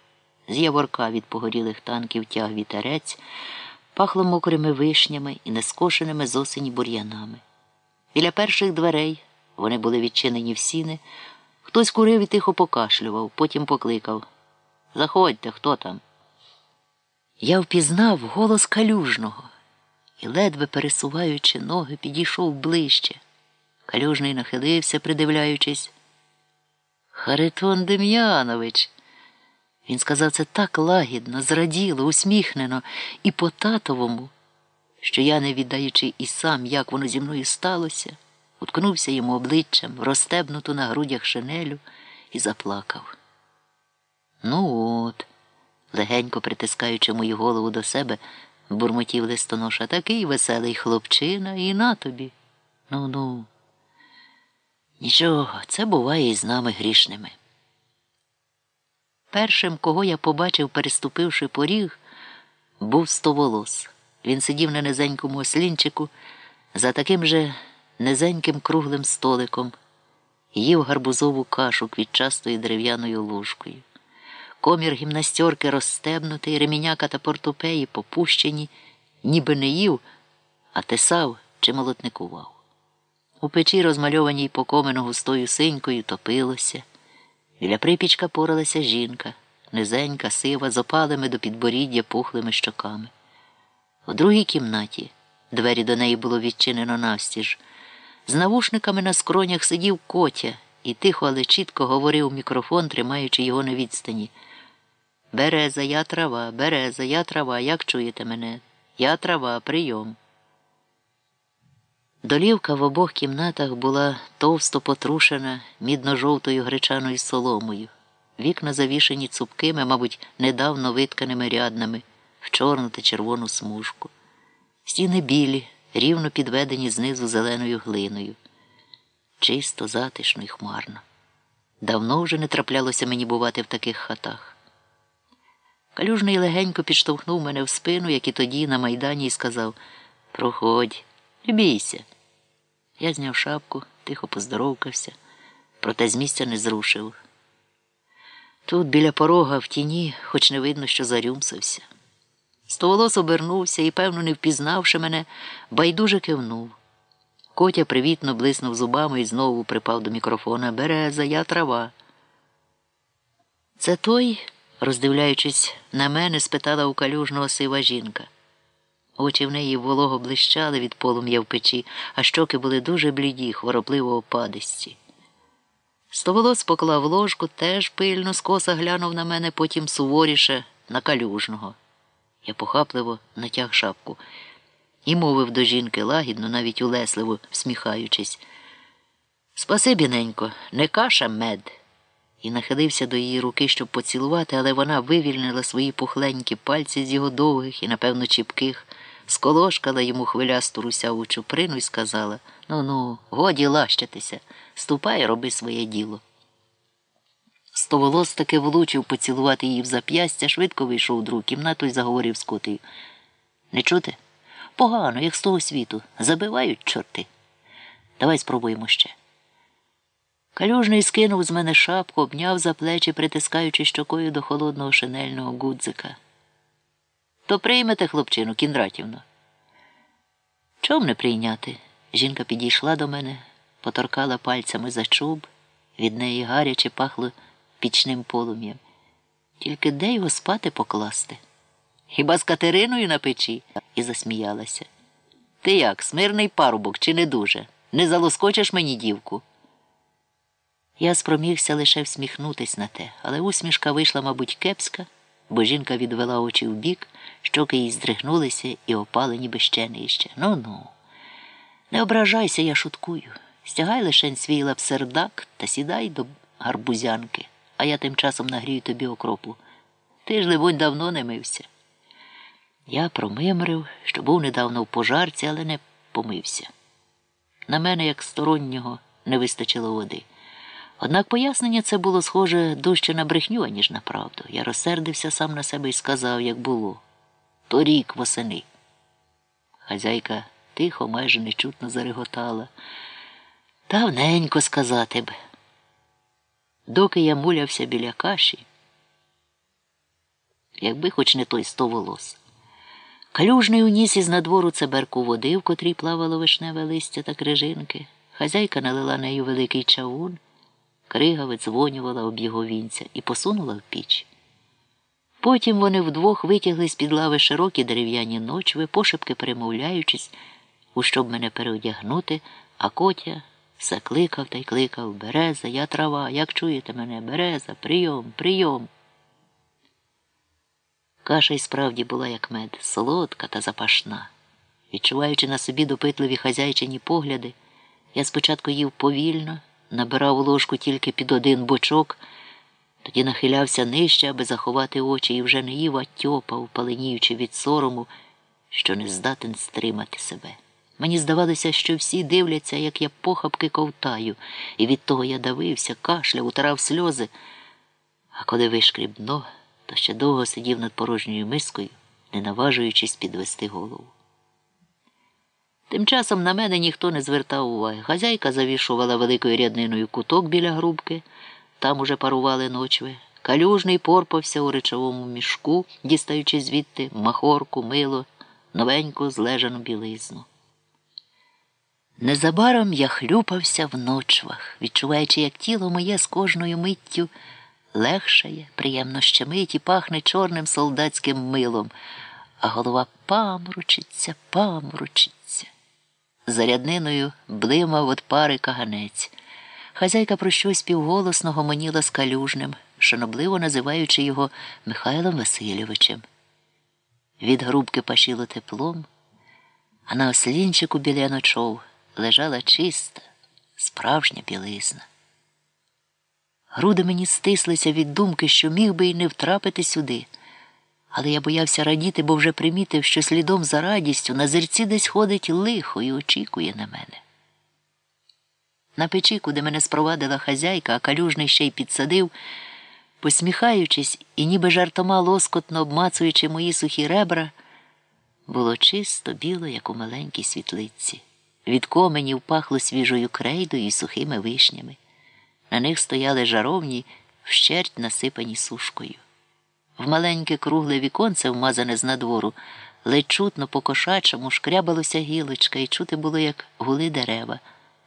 Speaker 1: З яворка від погорілих танків тяг вітерець, пахло мокрими вишнями і нескошеними з осені бур'янами. Біля перших дверей вони були відчинені в сіни, хтось курив і тихо покашлював, потім покликав Заходьте, хто там? Я впізнав голос калюжного і, ледве пересуваючи ноги, підійшов ближче. Калюжний нахилився, придивляючись. Харитон Дем'янович. Він сказав це так лагідно, зраділо, усміхнено і по татовому, що я, не віддаючи і сам, як воно зі мною сталося, уткнувся йому обличчям в розстебнуту на грудях шинелю і заплакав. Ну от, легенько притискаючи мою голову до себе, бурмотів листоноша такий веселий хлопчина, і на тобі. Ну ну. Нічого, це буває і з нами грішними. Першим, кого я побачив, переступивши поріг, був стоволос. Він сидів на низенькому ослінчику за таким же низеньким круглим столиком, їв гарбузову кашу квітчастою дерев'яною ложкою. Комір гімнастерки розстебнутий, реміняка та портупеї попущені, ніби не їв, а тесав чи молотникував. У печі, розмальованій по комену густою синькою, топилося. Біля припічка поралася жінка, низенька, сива, з опалими до підборіддя пухлими щоками. У другій кімнаті двері до неї було відчинено навстіж. З навушниками на скронях сидів котя і тихо, але чітко говорив мікрофон, тримаючи його на відстані. Береза, я трава, береза, я трава, як чуєте мене? Я трава, прийом. Долівка в обох кімнатах була товсто потрушена мідно-жовтою гречаною соломою, вікна завішені цупкими, мабуть, недавно витканими ряднами в чорну та червону смужку. Стіни білі, рівно підведені знизу зеленою глиною. Чисто, затишно і хмарно. Давно вже не траплялося мені бувати в таких хатах. Калюжний легенько підштовхнув мене в спину, як і тоді на майдані, і сказав Проходь, не бійся. Я зняв шапку, тихо поздоровкався, проте з місця не зрушив. Тут біля порога в тіні, хоч не видно, що зарюмсився. Стоволос обернувся і, певно, не впізнавши мене, байдуже кивнув. Котя привітно блиснув зубами і знову припав до мікрофона Береза, я трава. Це той, роздивляючись на мене, спитала у калюжного сива жінка. Очі в неї волого блищали від полум'я в печі, а щоки були дуже бліді, хворобливо опадисті. Стоволос поклав ложку, теж пильно скоса глянув на мене, потім суворіше на калюжного. Я похапливо натяг шапку. і мовив до жінки лагідно, навіть улесливо всміхаючись. Спасибі, ненько, не каша мед. І нахилився до її руки, щоб поцілувати, але вона вивільнила свої пухленькі пальці з його довгих і, напевно, чіпких, сколошкала йому хвилясту русяву чуприну і сказала Ну ну, годі лащитися, ступай, роби своє діло. Стоволос таки влучив поцілувати її в зап'ястя, швидко вийшов у другу кімнату і заговорив з котею. Не чути? Погано, як з того світу. Забивають чорти. Давай спробуємо ще. Калюжний скинув з мене шапку, обняв за плечі, притискаючи щокою до холодного шинельного гудзика. То приймете, хлопчину, Кіндратівно. Чом не прийняти? Жінка підійшла до мене, поторкала пальцями за чуб, від неї гаряче пахло пічним полум'ям. Тільки де його спати покласти? Хіба з Катериною на печі? І засміялася. Ти як, смирний парубок, чи не дуже? Не залоскочиш мені дівку? Я спромігся лише всміхнутись на те, але усмішка вийшла, мабуть, кепська, бо жінка відвела очі вбік, щоки їй здригнулися і опали, ніби ще нижче. Ну ну. Не ображайся, я шуткую. Стягай лишень свій лапсердак та сідай до гарбузянки, а я тим часом нагрію тобі окропу. Ти ж, либонь, давно не мився. Я промимрив, що був недавно в пожарці, але не помився. На мене, як стороннього, не вистачило води. Однак пояснення це було схоже дужче на брехню, аніж на правду. Я розсердився сам на себе і сказав, як було. Торік восени. Хазяйка тихо, майже нечутно зареготала. Давненько сказати б. Доки я мулявся біля каші, якби хоч не той сто волос. Калюжний уніс із надвору цеберку води, в котрій плавало вишневе листя та крижинки. Хазяйка налила нею великий чавун, крига видзвонювала об його вінця і посунула в піч. Потім вони вдвох витягли з під лави широкі дерев'яні ночви, пошепки перемовляючись, у щоб мене переодягнути, а котя все кликав та й кликав Береза, я трава, як чуєте мене, береза, прийом, прийом. Каша й справді була, як мед, солодка та запашна. Відчуваючи на собі допитливі хазяйчині погляди, я спочатку їв повільно, набирав ложку тільки під один бочок, тоді нахилявся нижче, аби заховати очі, і вже не їв, а тьопав, паленіючи від сорому, що не здатен стримати себе. Мені здавалося, що всі дивляться, як я похапки ковтаю, і від того я давився, кашляв, утирав сльози, а коли вишкріб дно, то ще довго сидів над порожньою мискою, не наважуючись підвести голову. Тим часом на мене ніхто не звертав уваги. Хазяйка завішувала великою рядниною куток біля грубки, там уже парували ночви. Калюжний порпався у речовому мішку, дістаючи звідти махорку, мило, новеньку злежану білизну. Незабаром я хлюпався в ночвах, відчуваючи, як тіло моє з кожною миттю легшає, приємно щемить і пахне чорним солдатським милом, а голова памручиться, памручиться. За рядниною блимав від пари каганець. Хазяйка про щось півголосно гомоніла з калюжним, шанобливо називаючи його Михайлом Васильовичем. Від грубки пашіло теплом, а на ослінчику біля ночов лежала чиста, справжня білизна. Груди мені стислися від думки, що міг би й не втрапити сюди, але я боявся радіти, бо вже примітив, що слідом за радістю на зерці десь ходить лихо і очікує на мене. На печі, куди мене спровадила хазяйка, а калюжний ще й підсадив, посміхаючись і ніби жартома лоскотно обмацуючи мої сухі ребра, було чисто біло, як у маленькій світлиці. Від коменів пахло свіжою крейдою і сухими вишнями. На них стояли жаровні, вщерть насипані сушкою. В маленьке кругле віконце, вмазане з надвору, ледь чутно по кошачому шкрябалося гілочка, і чути було, як гули дерева,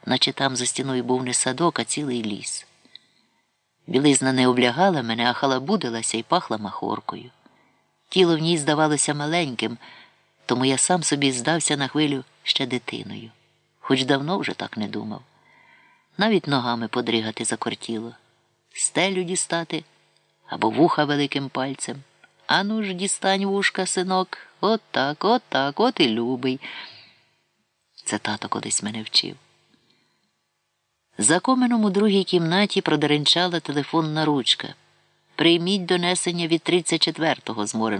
Speaker 1: наче там за стіною був не садок, а цілий ліс. Білизна не облягала мене, а халабудилася і пахла махоркою. Тіло в ній здавалося маленьким, тому я сам собі здався на хвилю ще дитиною, хоч давно вже так не думав навіть ногами подригати закортіло, стелю дістати або вуха великим пальцем. Ану ж дістань вушка, синок, от так, от так, от і любий. Це тато колись мене вчив. За коменом у другій кімнаті продеренчала телефонна ручка. Прийміть донесення від 34-го зморено